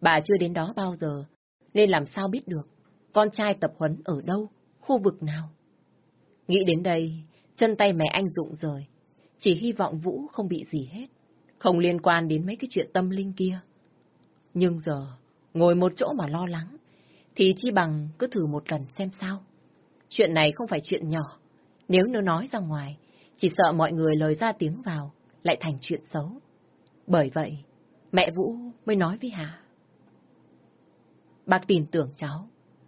Bà chưa đến đó bao giờ, nên làm sao biết được con trai tập huấn ở đâu, khu vực nào. Nghĩ đến đây, chân tay mẹ anh rụng rời. Chỉ hy vọng Vũ không bị gì hết, không liên quan đến mấy cái chuyện tâm linh kia. Nhưng giờ, ngồi một chỗ mà lo lắng, thì chi bằng cứ thử một lần xem sao. Chuyện này không phải chuyện nhỏ. Nếu nó nói ra ngoài, chỉ sợ mọi người lời ra tiếng vào, lại thành chuyện xấu. Bởi vậy, mẹ Vũ mới nói với Hà. Bác tin tưởng cháu,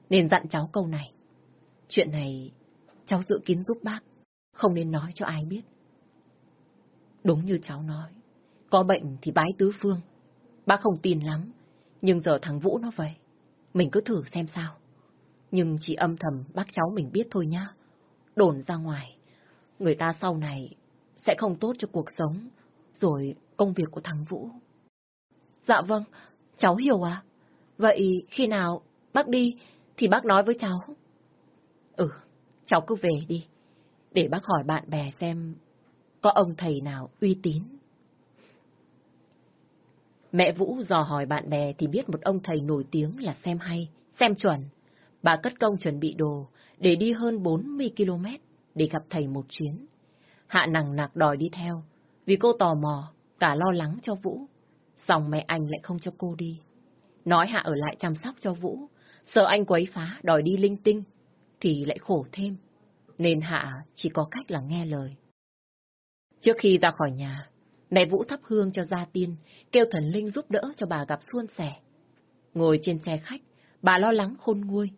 nên dặn cháu câu này. Chuyện này, cháu dự kiến giúp bác, không nên nói cho ai biết. Đúng như cháu nói, có bệnh thì bái tứ phương. Bác không tin lắm, nhưng giờ thằng Vũ nó vậy. Mình cứ thử xem sao. Nhưng chỉ âm thầm bác cháu mình biết thôi nhá. Đồn ra ngoài, người ta sau này sẽ không tốt cho cuộc sống, rồi công việc của thằng Vũ. Dạ vâng, cháu hiểu à? Vậy khi nào bác đi thì bác nói với cháu. Ừ, cháu cứ về đi, để bác hỏi bạn bè xem có ông thầy nào uy tín. Mẹ Vũ dò hỏi bạn bè thì biết một ông thầy nổi tiếng là xem hay, xem chuẩn. Bà cất công chuẩn bị đồ để đi hơn 40 km để gặp thầy một chuyến. Hạ nặng nặc đòi đi theo, vì cô tò mò, cả lo lắng cho Vũ. Xong mẹ anh lại không cho cô đi. Nói Hạ ở lại chăm sóc cho Vũ, sợ anh quấy phá, đòi đi linh tinh, thì lại khổ thêm. Nên Hạ chỉ có cách là nghe lời. Trước khi ra khỏi nhà, mẹ Vũ thắp hương cho gia tiên, kêu thần linh giúp đỡ cho bà gặp suôn sẻ. Ngồi trên xe khách, bà lo lắng khôn nguôi.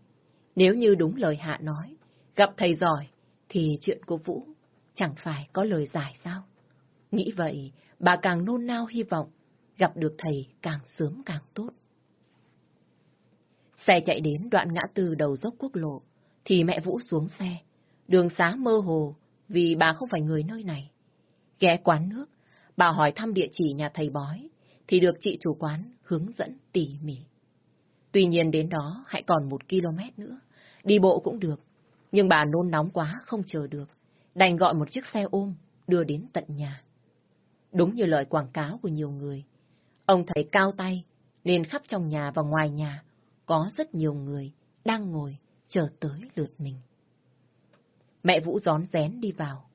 Nếu như đúng lời Hạ nói, gặp thầy giỏi, thì chuyện của Vũ chẳng phải có lời giải sao? Nghĩ vậy, bà càng nôn nao hy vọng gặp được thầy càng sớm càng tốt. Xe chạy đến đoạn ngã tư đầu dốc quốc lộ, thì mẹ Vũ xuống xe. Đường xá mơ hồ, vì bà không phải người nơi này. Ghé quán nước, bà hỏi thăm địa chỉ nhà thầy bói, thì được chị chủ quán hướng dẫn tỉ mỉ. Tuy nhiên đến đó hãy còn một km nữa, đi bộ cũng được, nhưng bà nôn nóng quá không chờ được, đành gọi một chiếc xe ôm đưa đến tận nhà. Đúng như lời quảng cáo của nhiều người, ông thầy cao tay nên khắp trong nhà và ngoài nhà có rất nhiều người đang ngồi chờ tới lượt mình. Mẹ Vũ gión rén đi vào,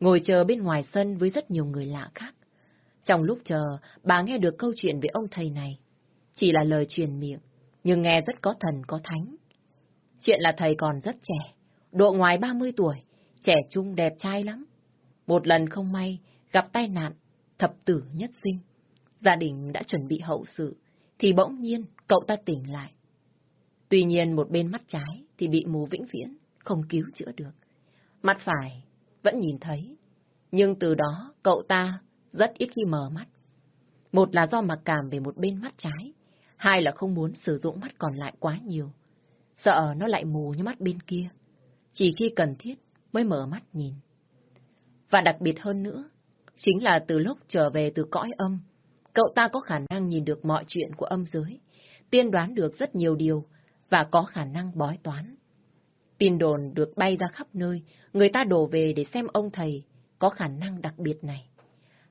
ngồi chờ bên ngoài sân với rất nhiều người lạ khác. Trong lúc chờ, bà nghe được câu chuyện về ông thầy này. Chỉ là lời truyền miệng, nhưng nghe rất có thần có thánh. Chuyện là thầy còn rất trẻ, độ ngoài 30 tuổi, trẻ trung đẹp trai lắm. Một lần không may, gặp tai nạn, thập tử nhất sinh. Gia đình đã chuẩn bị hậu sự, thì bỗng nhiên cậu ta tỉnh lại. Tuy nhiên một bên mắt trái thì bị mù vĩnh viễn, không cứu chữa được. Mắt phải vẫn nhìn thấy, nhưng từ đó cậu ta rất ít khi mở mắt. Một là do mặc cảm về một bên mắt trái, hai là không muốn sử dụng mắt còn lại quá nhiều. Sợ nó lại mù như mắt bên kia. Chỉ khi cần thiết mới mở mắt nhìn. Và đặc biệt hơn nữa, chính là từ lúc trở về từ cõi âm, cậu ta có khả năng nhìn được mọi chuyện của âm giới, tiên đoán được rất nhiều điều và có khả năng bói toán. Tin đồn được bay ra khắp nơi, người ta đổ về để xem ông thầy có khả năng đặc biệt này.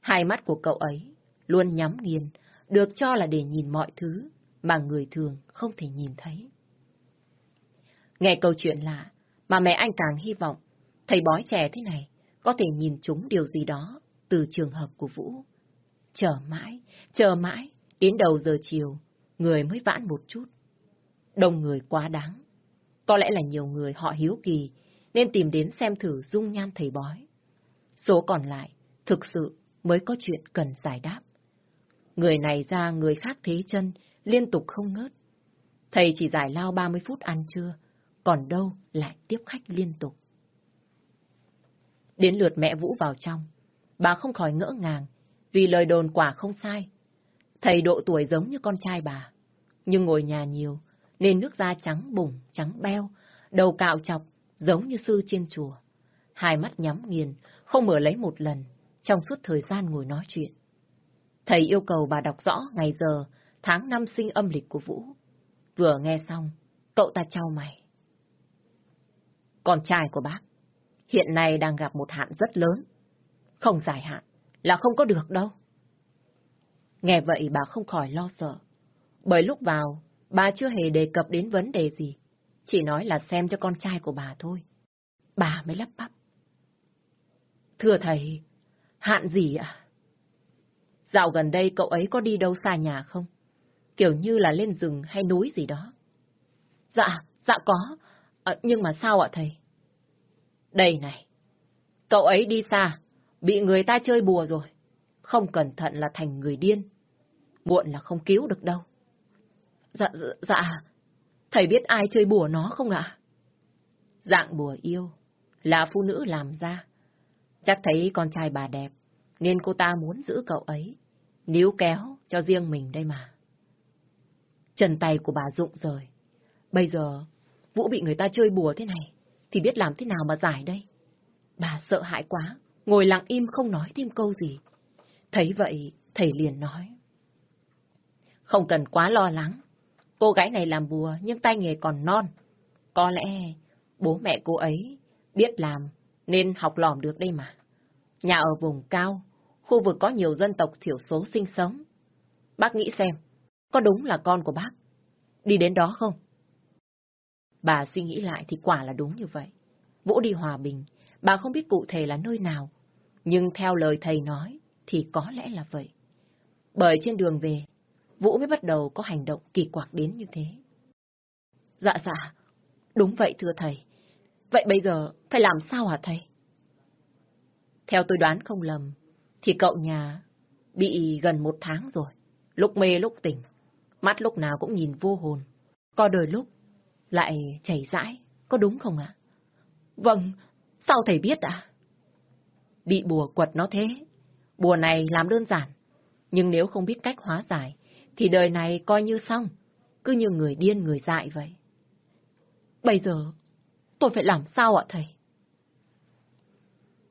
Hai mắt của cậu ấy luôn nhắm nghiền, được cho là để nhìn mọi thứ mà người thường không thể nhìn thấy. Nghe câu chuyện lạ, mà mẹ anh càng hy vọng thầy bói trẻ thế này có thể nhìn chúng điều gì đó từ trường hợp của Vũ. Chờ mãi, chờ mãi, đến đầu giờ chiều, người mới vãn một chút. Đông người quá đáng. Có lẽ là nhiều người họ hiếu kỳ, nên tìm đến xem thử dung nhan thầy bói. Số còn lại, thực sự mới có chuyện cần giải đáp. Người này ra người khác thế chân, liên tục không ngớt. Thầy chỉ giải lao 30 phút ăn trưa, còn đâu lại tiếp khách liên tục. Đến lượt mẹ Vũ vào trong, bà không khỏi ngỡ ngàng, vì lời đồn quả không sai. Thầy độ tuổi giống như con trai bà, nhưng ngồi nhà nhiều, nên nước da trắng bùng, trắng beo, đầu cạo chọc, giống như sư trên chùa. Hai mắt nhắm nghiền, không mở lấy một lần, trong suốt thời gian ngồi nói chuyện. Thầy yêu cầu bà đọc rõ ngày giờ, tháng năm sinh âm lịch của Vũ. Vừa nghe xong, cậu ta trao mày. Con trai của bác, hiện nay đang gặp một hạn rất lớn. Không dài hạn, là không có được đâu. Nghe vậy bà không khỏi lo sợ. Bởi lúc vào, bà chưa hề đề cập đến vấn đề gì. Chỉ nói là xem cho con trai của bà thôi. Bà mới lắp bắp. Thưa thầy, hạn gì ạ? Dạo gần đây cậu ấy có đi đâu xa nhà không? Kiểu như là lên rừng hay núi gì đó. Dạ, dạ có. À, nhưng mà sao ạ thầy? Đây này, cậu ấy đi xa, bị người ta chơi bùa rồi. Không cẩn thận là thành người điên. Muộn là không cứu được đâu. Dạ, dạ, dạ. thầy biết ai chơi bùa nó không ạ? Dạng bùa yêu, là phụ nữ làm ra. Chắc thấy con trai bà đẹp, nên cô ta muốn giữ cậu ấy, níu kéo cho riêng mình đây mà. Chân tay của bà rụng rời. Bây giờ, Vũ bị người ta chơi bùa thế này, thì biết làm thế nào mà giải đây? Bà sợ hãi quá, ngồi lặng im không nói thêm câu gì. Thấy vậy, thầy liền nói. Không cần quá lo lắng. Cô gái này làm bùa nhưng tay nghề còn non. Có lẽ bố mẹ cô ấy biết làm nên học lòm được đây mà. Nhà ở vùng cao, khu vực có nhiều dân tộc thiểu số sinh sống. Bác nghĩ xem, có đúng là con của bác? Đi đến đó không? Bà suy nghĩ lại thì quả là đúng như vậy. Vũ đi Hòa Bình, bà không biết cụ thể là nơi nào, nhưng theo lời thầy nói thì có lẽ là vậy. Bởi trên đường về, Vũ mới bắt đầu có hành động kỳ quặc đến như thế. Dạ dạ, đúng vậy thưa thầy. Vậy bây giờ phải làm sao hả thầy? Theo tôi đoán không lầm, thì cậu nhà bị gần một tháng rồi. Lúc mê lúc tỉnh, mắt lúc nào cũng nhìn vô hồn. Có đời lúc lại chảy rãi, có đúng không ạ? Vâng, sao thầy biết ạ? Bị bùa quật nó thế. Bùa này làm đơn giản, nhưng nếu không biết cách hóa giải, thì đời này coi như xong, cứ như người điên người dại vậy. Bây giờ, tôi phải làm sao ạ thầy?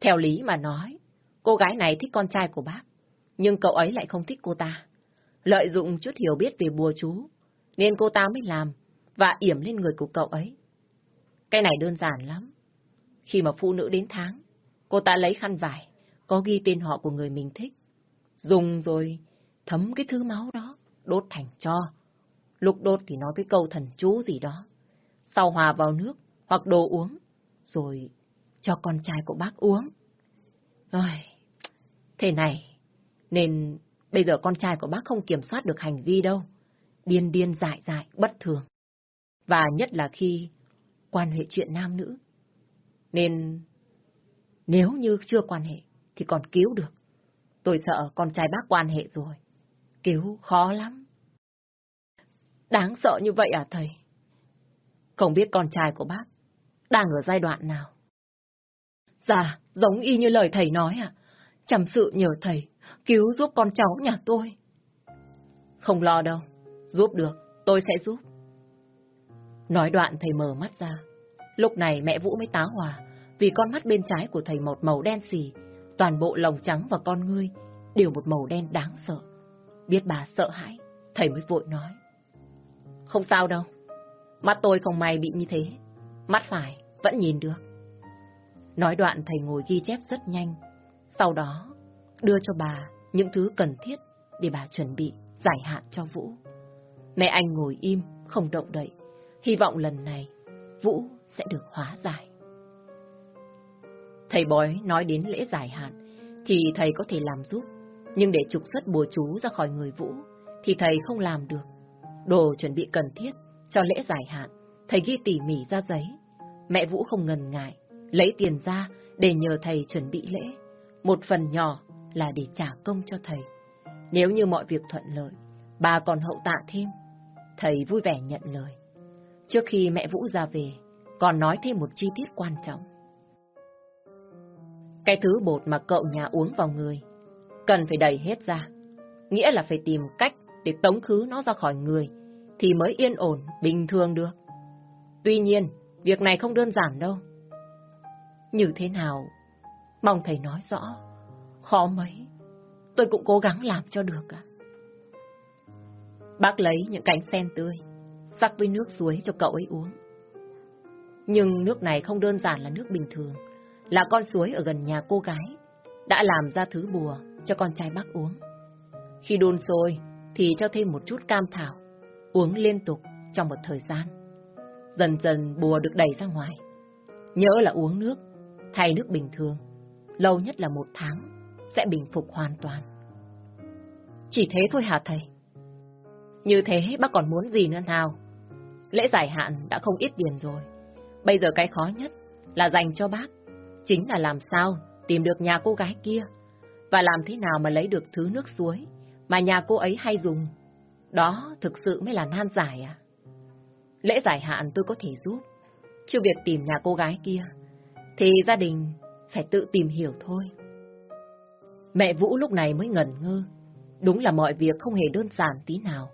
Theo lý mà nói, cô gái này thích con trai của bác, nhưng cậu ấy lại không thích cô ta. Lợi dụng chút hiểu biết về bùa chú, nên cô ta mới làm và yểm lên người của cậu ấy. Cái này đơn giản lắm. Khi mà phụ nữ đến tháng, cô ta lấy khăn vải, có ghi tên họ của người mình thích. Dùng rồi thấm cái thứ máu đó, đốt thành cho. Lúc đốt thì nói cái câu thần chú gì đó. Sau hòa vào nước hoặc đồ uống, rồi cho con trai của bác uống. Ôi, thế này, nên bây giờ con trai của bác không kiểm soát được hành vi đâu. Điên điên dại dại, bất thường. Và nhất là khi quan hệ chuyện nam nữ. Nên nếu như chưa quan hệ thì còn cứu được. Tôi sợ con trai bác quan hệ rồi. Cứu khó lắm. Đáng sợ như vậy à thầy? Không biết con trai của bác đang ở giai đoạn nào? Dạ, giống y như lời thầy nói à. Chăm sự nhờ thầy, cứu giúp con cháu nhà tôi. Không lo đâu, giúp được, tôi sẽ giúp. Nói đoạn thầy mở mắt ra. Lúc này mẹ Vũ mới tá hòa, vì con mắt bên trái của thầy một màu đen xì, toàn bộ lồng trắng và con ngươi đều một màu đen đáng sợ. Biết bà sợ hãi, thầy mới vội nói. Không sao đâu, mắt tôi không may bị như thế, mắt phải vẫn nhìn được. Nói đoạn thầy ngồi ghi chép rất nhanh, sau đó đưa cho bà những thứ cần thiết để bà chuẩn bị giải hạn cho Vũ. Mẹ anh ngồi im, không động đậy, hy vọng lần này Vũ sẽ được hóa giải. Thầy bói nói đến lễ giải hạn thì thầy có thể làm giúp, nhưng để trục xuất bùa chú ra khỏi người Vũ thì thầy không làm được. Đồ chuẩn bị cần thiết cho lễ giải hạn, thầy ghi tỉ mỉ ra giấy. Mẹ Vũ không ngần ngại, lấy tiền ra để nhờ thầy chuẩn bị lễ. Một phần nhỏ là để trả công cho thầy. Nếu như mọi việc thuận lợi, bà còn hậu tạ thêm. Thầy vui vẻ nhận lời. Trước khi mẹ Vũ ra về, còn nói thêm một chi tiết quan trọng. Cái thứ bột mà cậu nhà uống vào người, cần phải đẩy hết ra. Nghĩa là phải tìm cách để tống khứ nó ra khỏi người, thì mới yên ổn, bình thường được. Tuy nhiên, việc này không đơn giản đâu. Như thế nào? Mong thầy nói rõ. Khó mấy. Tôi cũng cố gắng làm cho được ạ. Bác lấy những cánh sen tươi, sắc với nước suối cho cậu ấy uống. Nhưng nước này không đơn giản là nước bình thường, là con suối ở gần nhà cô gái, đã làm ra thứ bùa cho con trai bác uống. Khi đun sôi thì cho thêm một chút cam thảo, uống liên tục trong một thời gian. Dần dần bùa được đẩy ra ngoài. Nhớ là uống nước, thay nước bình thường, lâu nhất là một tháng, sẽ bình phục hoàn toàn. Chỉ thế thôi hả thầy? Như thế bác còn muốn gì nữa nào? Lễ giải hạn đã không ít tiền rồi. Bây giờ cái khó nhất là dành cho bác. Chính là làm sao tìm được nhà cô gái kia. Và làm thế nào mà lấy được thứ nước suối mà nhà cô ấy hay dùng. Đó thực sự mới là nan giải à. Lễ giải hạn tôi có thể giúp. Chứ việc tìm nhà cô gái kia thì gia đình phải tự tìm hiểu thôi. Mẹ Vũ lúc này mới ngẩn ngơ. Đúng là mọi việc không hề đơn giản tí nào.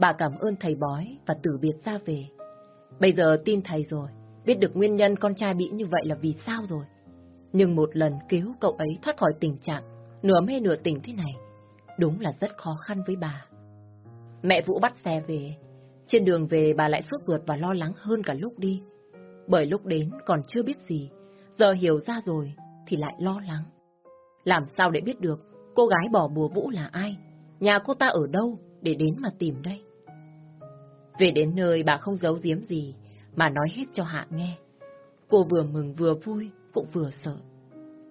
Bà cảm ơn thầy bói và từ biệt ra về. Bây giờ tin thầy rồi, biết được nguyên nhân con trai bị như vậy là vì sao rồi. Nhưng một lần cứu cậu ấy thoát khỏi tình trạng nửa mê nửa tỉnh thế này, đúng là rất khó khăn với bà. Mẹ Vũ bắt xe về. Trên đường về bà lại sốt ruột và lo lắng hơn cả lúc đi. Bởi lúc đến còn chưa biết gì, giờ hiểu ra rồi thì lại lo lắng. Làm sao để biết được cô gái bỏ bùa Vũ là ai? Nhà cô ta ở đâu để đến mà tìm đây? Về đến nơi bà không giấu giếm gì mà nói hết cho Hạ nghe. Cô vừa mừng vừa vui cũng vừa sợ.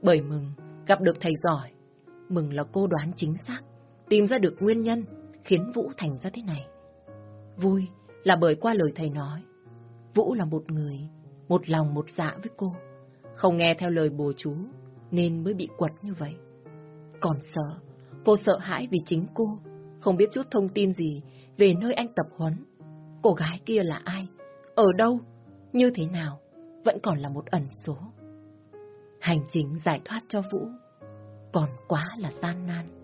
Bởi mừng gặp được thầy giỏi, mừng là cô đoán chính xác, tìm ra được nguyên nhân khiến Vũ thành ra thế này. Vui là bởi qua lời thầy nói, Vũ là một người, một lòng một dạ với cô, không nghe theo lời bồ chú nên mới bị quật như vậy. Còn sợ, cô sợ hãi vì chính cô không biết chút thông tin gì về nơi anh tập huấn. Cô gái kia là ai? Ở đâu? Như thế nào? Vẫn còn là một ẩn số. Hành trình giải thoát cho Vũ còn quá là gian nan.